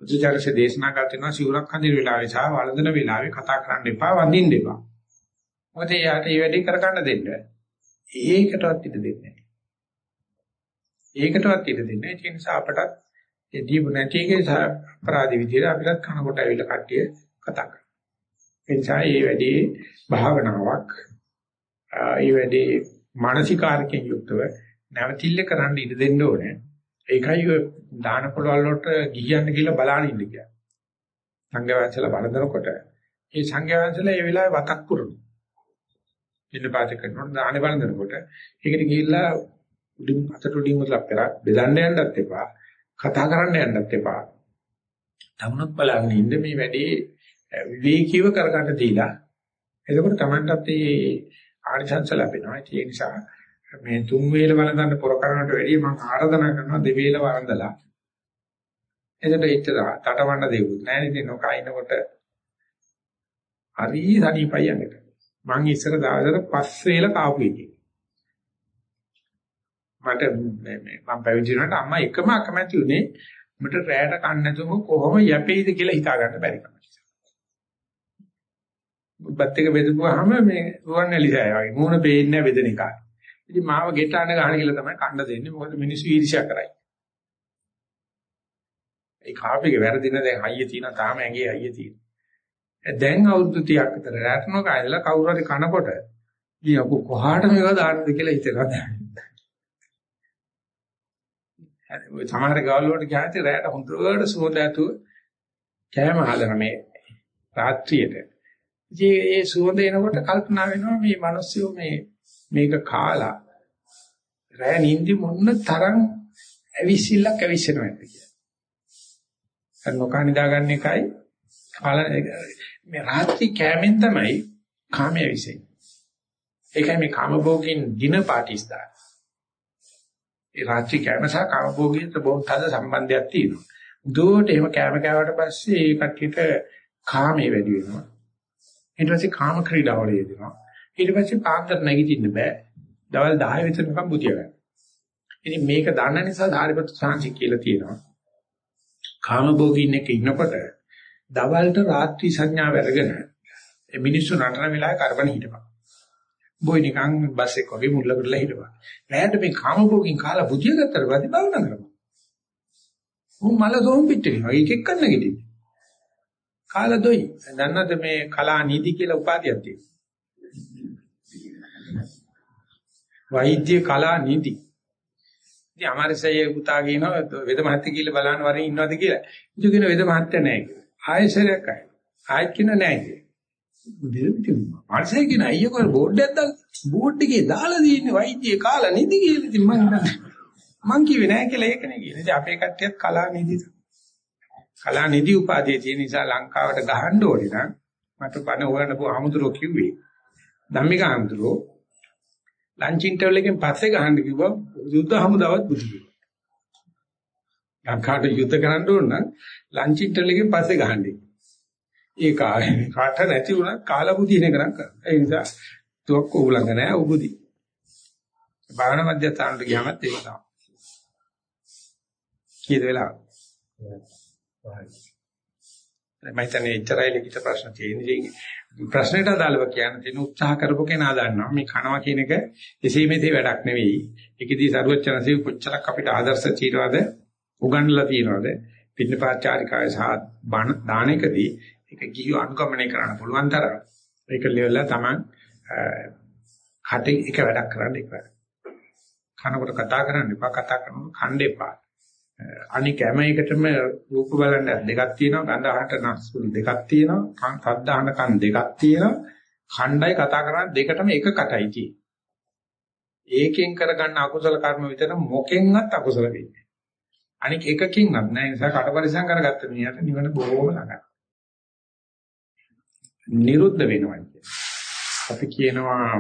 බුදුචාරසේ දේශනා කරනවා සිවුරක් හඳින වෙලාවේ සහ වළඳන වෙලාවේ කතා කරන්න එපා වඳින්න එපා. මොකද එයාට මේ වැඩේ කරගන්න දෙන්න. ඒකටවත් ඉඩ දෙන්නේ නැහැ. ඒකටවත් ඉඩ දෙන්නේ නැහැ. ඒ නිසා අපටත් ඒ දීපු නැති එකේ අපරාධ විදියට අපිට කනකොට ඇවිල්ලා කට්ටිය කතා කරනවා. ඒ නිසා මේ වැඩේ භාවනාවක් ඒ වැඩේ මානසිකාරකයෙන් යුක්තව නැවතිල්ල කරන්න ඉඩ දෙන්න ඕනේ. ඒකයි දාන පොළවල් වලට ගිහියන්න කියලා බලන්න ඉන්න කියන්නේ. සංඝවංශල බලනකොට ඒ සංඝවංශල ඒ වෙලාවේ වතක් පුරනවා. පිළිපාත කරනකොට දාහනේ බලනකොට ඒකට ගිහිල්ලා උඩින් අතට උඩින් උදලා පෙර බෙදන්න යන්නත් එපා කතා කරන්න යන්නත් එපා. තමනුත් බලන්න ඉන්න මේ වැඩේ විවේකීව කරගන්න දීලා. එතකොට Tamanටත් ඒ ආනිසංස ලැබෙනවා. ඒ නිසා මේ තුන් වේල වළඳන්න පොර කරනට වැඩිය මම ආරාධනා කරනවා දෙවේල වළඳලා. එතකොට ඒතර තටමඬ දෙවුත් නෑ නේද නොකයින්කොට හරි සනීපයි යන්නට. මං ඉස්සර දවසට පස් වේල කාපු එකේ. මට මම පැවිදි වුණාට අම්මා එකම අකමැති උනේ මට රැයට කන්න නැතුව කොහොම යැපෙයිද කියලා හිතා ගන්න බැරි කම. බත් එක බෙදපුවාම මේ රුවන්වැලිසෑය වගේ මූණ පේන්නේ නැහැ බෙදෙන එක. ඉතින් මාව ගෙටාන ගහන කියලා තමයි කන්න දෙන්නේ. මොකද මිනිස්සු ඊර්ෂ්‍යා කරයි. ඒ කාපේක වැරදින දැන් හයිය තියෙනවා තාම ඇඟේ හයිය තියෙනවා. දැන් අවුරුදු 30ක් විතර රැටනෝ කායලා කවුරු හරි කනකොට ඊ අපු කොහාට මේවා දාන්නද කියලා හිතලා දැන්. ඔය සමහර ගාවල් වලට ගියාට රැට හොඳට සුවඳ ඇතුව කෑම හදන මේ රාත්‍රියේට. ඉතින් ඒ සුවඳ එනකොට කල්පනා වෙනවා මේ මිනිස්සු මේ මේක කාලා රෑ නිින්දි මොන්න තරම් ඇවිසිල්ලක් ඇවිස්සෙනවද කියලා. අර නොකා නිදාගන්න එකයි කාලා මේ රාත්‍රී කෑමෙන් තමයි කාමයේ විසෙන්නේ. ඒකයි මේ කාමභෝගින් දින පාටිස් දාන. ඒ රාත්‍රී කෑම සහ කාමභෝගීන්ට බොහොම තද සම්බන්ධයක් තියෙනවා. උදේට එහෙම කෑම කෑවට පස්සේ ඒ කට්ටියට කාමයේ වැඩි වෙනවා. ඊට පස්සේ කාම ක්‍රීඩාවල යෙදෙනවා. ඊට පස්සේ පාන්දර නැගිටින්න බෑ. දවල් 10 විතරකම් බුදිය ගන්න. ඉතින් මේක දන්න නිසා ධාරිපත් සාංශි කියලා තියෙනවා. කාමභෝගීන් එක්ක ඉන්නකොට දවල්ට රාත්‍රී සංඥාව අරගෙන ඒ මිනිස්සු නටන වෙලාවේ කරබන හිටපන්. බොයි නිකන් බස් එක වගේ මුල්ලකට හිටපන්. රැයට මේ කාමභෝගින් කාලා බුදිය ගත්තට පස්සේ භාවනා කරපන්. උන් මල දොම් පිටිනේ. ඒක එක්ක කන්න ගෙඩින්නේ. කාලා දොයි. දන්නද මේ කලා නීති කියලා උපාධියක් තියෙනවා. වෛද්‍ය කලා නීති. ඉතින් අමාරසයේ පුතා කියනවා වෙද මහත්තයා කියලා බලන්න වරින් ඉන්නවද කියලා. ඉතින් කියන වෙද මහත්තයා නැහැ කියලා. ආයෙසරයක් අය. ආයෙත් කියන නැහැ කියලා. දෙවිතුන් අමාරසයේ කියන අයියෝ බෝඩ් එකක් දාලා බෝඩ් එකේ දාලා තියෙන්නේ වෛද්‍ය කාලා නීති කියලා. ඉතින් මම මං කිව්වේ නැහැ කියලා ඒකනේ කියන්නේ. ඉතින් අපේ කට්ටියත් කලා නීති කලා නිදි උපාධිය තියෙන නිසා ලංකාවට ගහන්න ඕනේ නම් මට බණ හොයන්න පො ආමුදුරෝ කිව්වේ. ධම්මික ආමුදුරෝ ලන්ච් ඉන්ටර්වල් එකෙන් පස්සේ ගහන්න කිව්වා යුද්ධ හමුදාවත් බුදු කිව්වා. ලංකාවට යුද්ධ කරන්න ඕන නම් ලන්ච් ඉන්ටර්වල් එකෙන් පස්සේ ගහන්නේ. ඒ කාලේ කාට නැති වුණා කාලා බුදින කරන් කරා. ඒ නිසා තුවක් උලංග නැහැ උබුදි. භාවනා මධ්‍යස්ථානට ගියාමත් ඒක තමයි. කීයද වෙලාව? මම හිතන්නේ එච්චරයි ලිඛිත ප්‍රශ්න තියෙන්නේ. ප්‍රශ්නෙට අදාළව කියන්න තියෙන උත්සාහ කරපු කෙනා දන්නවා මේ කනවා කියන එක එසේ මෙසේ වැඩක් නෙවෙයි. ඒකෙදී සරුවචනසේ කොච්චරක් අපිට ආදර්ශ චීරවද උගන්වලා තියෙනවද? පින්නපාචාරිකාය සහ දානකදී ඒක කිහිව අනුගමනය කරන්න පුළුවන් තරම් ඒක ලෙවලා තමයි කටේ එක වැඩක් කරන්න එක. කනකොට කතා කරන්න එපා කතා කරනකොට කන්න එපා. අනික හැම එකටම රූප බලන්න දෙකක් තියෙනවා ගඳ අහට නස්ුල් දෙකක් තියෙනවා සද්ද අහන කන් දෙකක් තියෙනවා. ඛණ්ඩයි කතා කරන්නේ දෙකටම එක කටයි තියෙන්නේ. ඒකෙන් කරගන්න අකුසල කර්ම විතර මොකෙන්වත් අකුසල වෙන්නේ අනික එකකින්වත් නෑ ඒ නිසා කටපරිසම් කරගත්ත මිනිහට නිවන බොහොම ළඟයි. නිරුද්ධ වෙනවා අපි කියනවා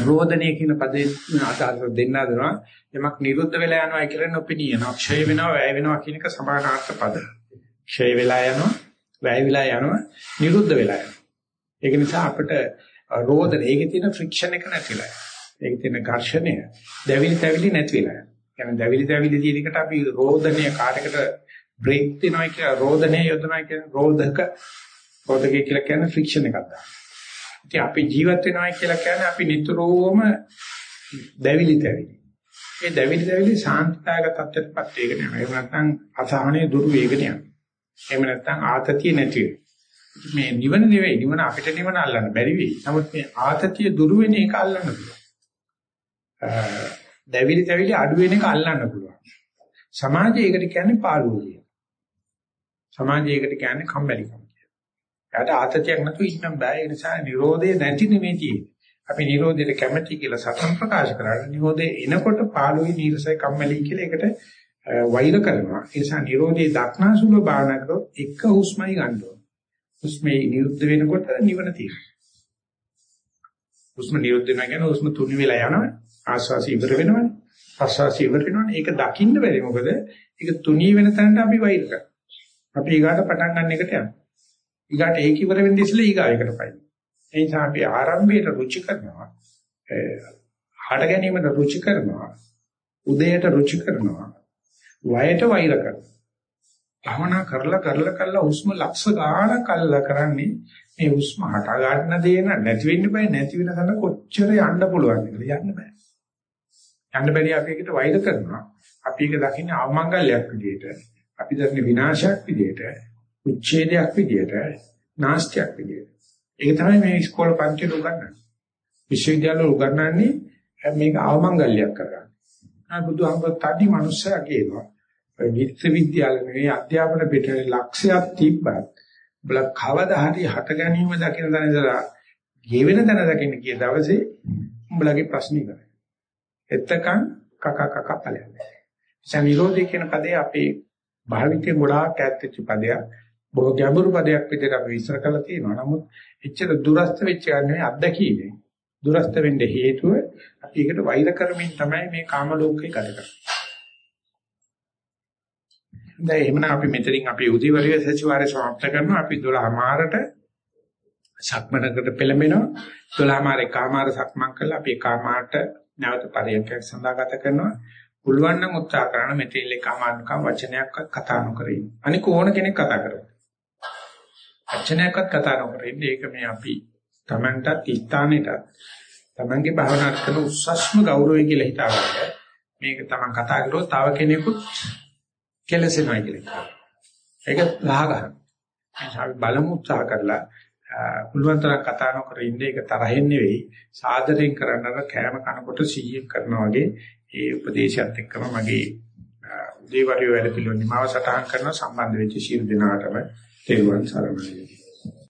රෝදනය කියන පදේ අදාළ දෙන්න දෙනවා යමක් නිරුද්ධ වෙලා යනවා කියලා නොපෙනී යනවා ක්ෂය වෙනවා වැය වෙනවා කියන එක සමානාර්ථ පද. ක්ෂය වෙලා යනවා වැය වෙලා යනවා නිරුද්ධ වෙලා යනවා. ඒක නිසා අපිට රෝදන ඒකේ තියෙන ෆ්‍රික්ෂන් එක නැතිලා ඒකේ තියෙන ඝර්ෂණය දැවිලි තැවිලි නැති වෙලා යනවා. දැවිලි තැවිලි තියෙන එකට අපි රෝදනය කාටකට බ්‍රේක් දෙනවා කියලා රෝදනය යොදනවා කියන රෝධක රෝධකය කියලා කියන්නේ ෆ්‍රික්ෂන් එකක් දානවා ඉතින් අපි ජීවත් වෙනවා කියලා කියන්නේ අපි නිතරම දැවිලි තැවිලි. ඒ දැවිලි තැවිලි සාන්තිදායක තත්ත්වයටපත් වෙගෙන යනවා. එහෙම නැත්නම් අසහනේ දුරු වේගන යනවා. එහෙම නැත්නම් ආතතිය නැති වෙනවා. මේ නිවන නෙවෙයි නිවන අපිට නිවන අල්ලන්න බැරි වෙයි. නමුත් මේ ආතතිය දුරු වෙන එක අල්ලන්න පුළුවන්. දැවිලි තැවිලි අඩු වෙන එක අල්ලන්න පුළුවන්. සමාජයකට කියන්නේ පාළුව කියලා. සමාජයකට කියන්නේ කම්මැලිකම. එයාට ආතතියක් නැතුව ඉන්න බෑ. ඒ නිසා Nirodhe නැති නෙමෙයි තියෙන්නේ. අපි Nirodheට කැමැති කියලා සතන් ප්‍රකාශ කරලා Nirodhe එනකොට පාළුවේ නීරසයි කම්මැලි කියලා ඒකට වෛර කරනවා. ඒ නිසා Nirodhe දක්නාසුල භාවනා කරොත් එක හුස්මයි ගන්න ඕන. හුස්මේ නිරුද්ධ වෙනකොට නිවන තියෙනවා. හුස්ම නිරුද්ධ වෙනවා කියන්නේ හුස්ම තුනි වෙලා යනවා. ආශ්වාසය ඉවර වෙනවනේ. ප්‍රසවාසය ඉවර වෙනවනේ ඒක දකින්න බැරි මොකද ඒක තුනී වෙන තැනට අපි වෛර කරනවා. අපි ඊගාට පටන් ගන්න එකට යනවා. ඊගාට ඒක ඉවර වෙන්නේ ඉස්සෙල්ලා ඊගායකට පයින්. ඒ නිසා අපි ආරම්භයේ රුචි කරනවා. හඩ ගැනීමට රුචි කරනවා. උදේට රුචි කරනවා. වයයට වෛර කරනවා. භවනා කරලා කරලා කරලා හුස්ම ලක්ෂ ගාණක් අල්ලලා කරන්නේ මේ හුස්ම හට ගන්න දේ නැති වෙන්න බෑ නැති වෙන තැන කොච්චර යන්න පුළුවන් කියලා යන්න බෑ. යන්න බැරි අපි එකට වෛර කරනවා. අපි ඒක දකින්නේ අවමංගල්‍යයක් විදියට. අපි දකින්නේ විනාශයක් විදියට, උච්ඡේදයක් විදියට, නාස්තියක් විදියට. ඒක තමයි මේ ඉස්කෝල පන්තිවල උගන්වන්නේ. විශ්වවිද්‍යාලවල උගන්වන්නේ මේක අවමංගල්‍යයක් කරගන්න. ආ බුදුහාමුදුරුවෝ තඩි මිනිස්සයා කියනවා. විශ්වවිද්‍යාල නෙවෙයි අධ්‍යාපන පිටේ ලක්ෂයක් තිබ්බත් බල කවදා හරි හට ගැනීම දකින තැන ඉඳලා ගෙවෙන තැන දකින්න කිය දවසේ උඹලගේ ප්‍රශ්න ඉවරයි. එතකන් කක කක ඵලයන්නේ. එසන් නිරෝධය කියන පදේ අපේ භාවිතේ ගොඩාක් ඈත්ච්ච පදයක්. බොහෝ ගැඹුරු පදයක් විදිහට අපි විස්තර කරලා තියෙනවා. නමුත් එච්චර දුරස්ත වෙච්ච ගන්නේ අත්දැකීමේ. දුරස්ත වෙන්න හේතුව අපි ඒකට වෛර කරමින් තමයි මේ කාම ලෝකේ ගත කරන්නේ. දැන් එහෙමනම් අපි මෙතනින් අපේ උදේවරුේ සතිವಾರය සමාප්ත කරනවා. අපි 12 මාරට සක්මනකට පෙළඹෙනවා. 12 මාරේ කාමාර සක්මන් කළා අපි කාමාරට නැවත පරියන්කයක් සඳහා ගත කරනවා. පුළුවන් නම් උත්සාහ කරන මෙතෙල්ලේ කාමානුකම් වචනයක්වත් කතා නොකර ඉන්න. අනික ඕන කෙනෙක් කතා කරනවා. වචනයක්වත් කතා නොකර ඉන්න. ඒක මේ අපි Tamanටත් ස්ථානෙටත් Tamanගේ භාවනාත් කරන උස්සස්ම ගෞරවය කියලා හිතාගන්න. මේක Taman කතා කරුවොත් තව කෙනෙකුත් කෙලසෙනවා කියලා. ඒක ලහ ගන්න. අපි බලමු උත්සාහ කරලා පුළුවන් තරම් කතා නොකර ඉන්න ඒක තරහෙන් නෙවෙයි සාදරයෙන් කරන්නව කෑම කනකොට සීයෙන් කරනවා වගේ ඒ උපදේශයත් එක්කම මගේ උදේවරු වැඩ පිළිවෙල නිමාව සටහන් කරන සම්බන්ධ වෙච්ච ශීල දිනාටම තෙරුවන් සරණයි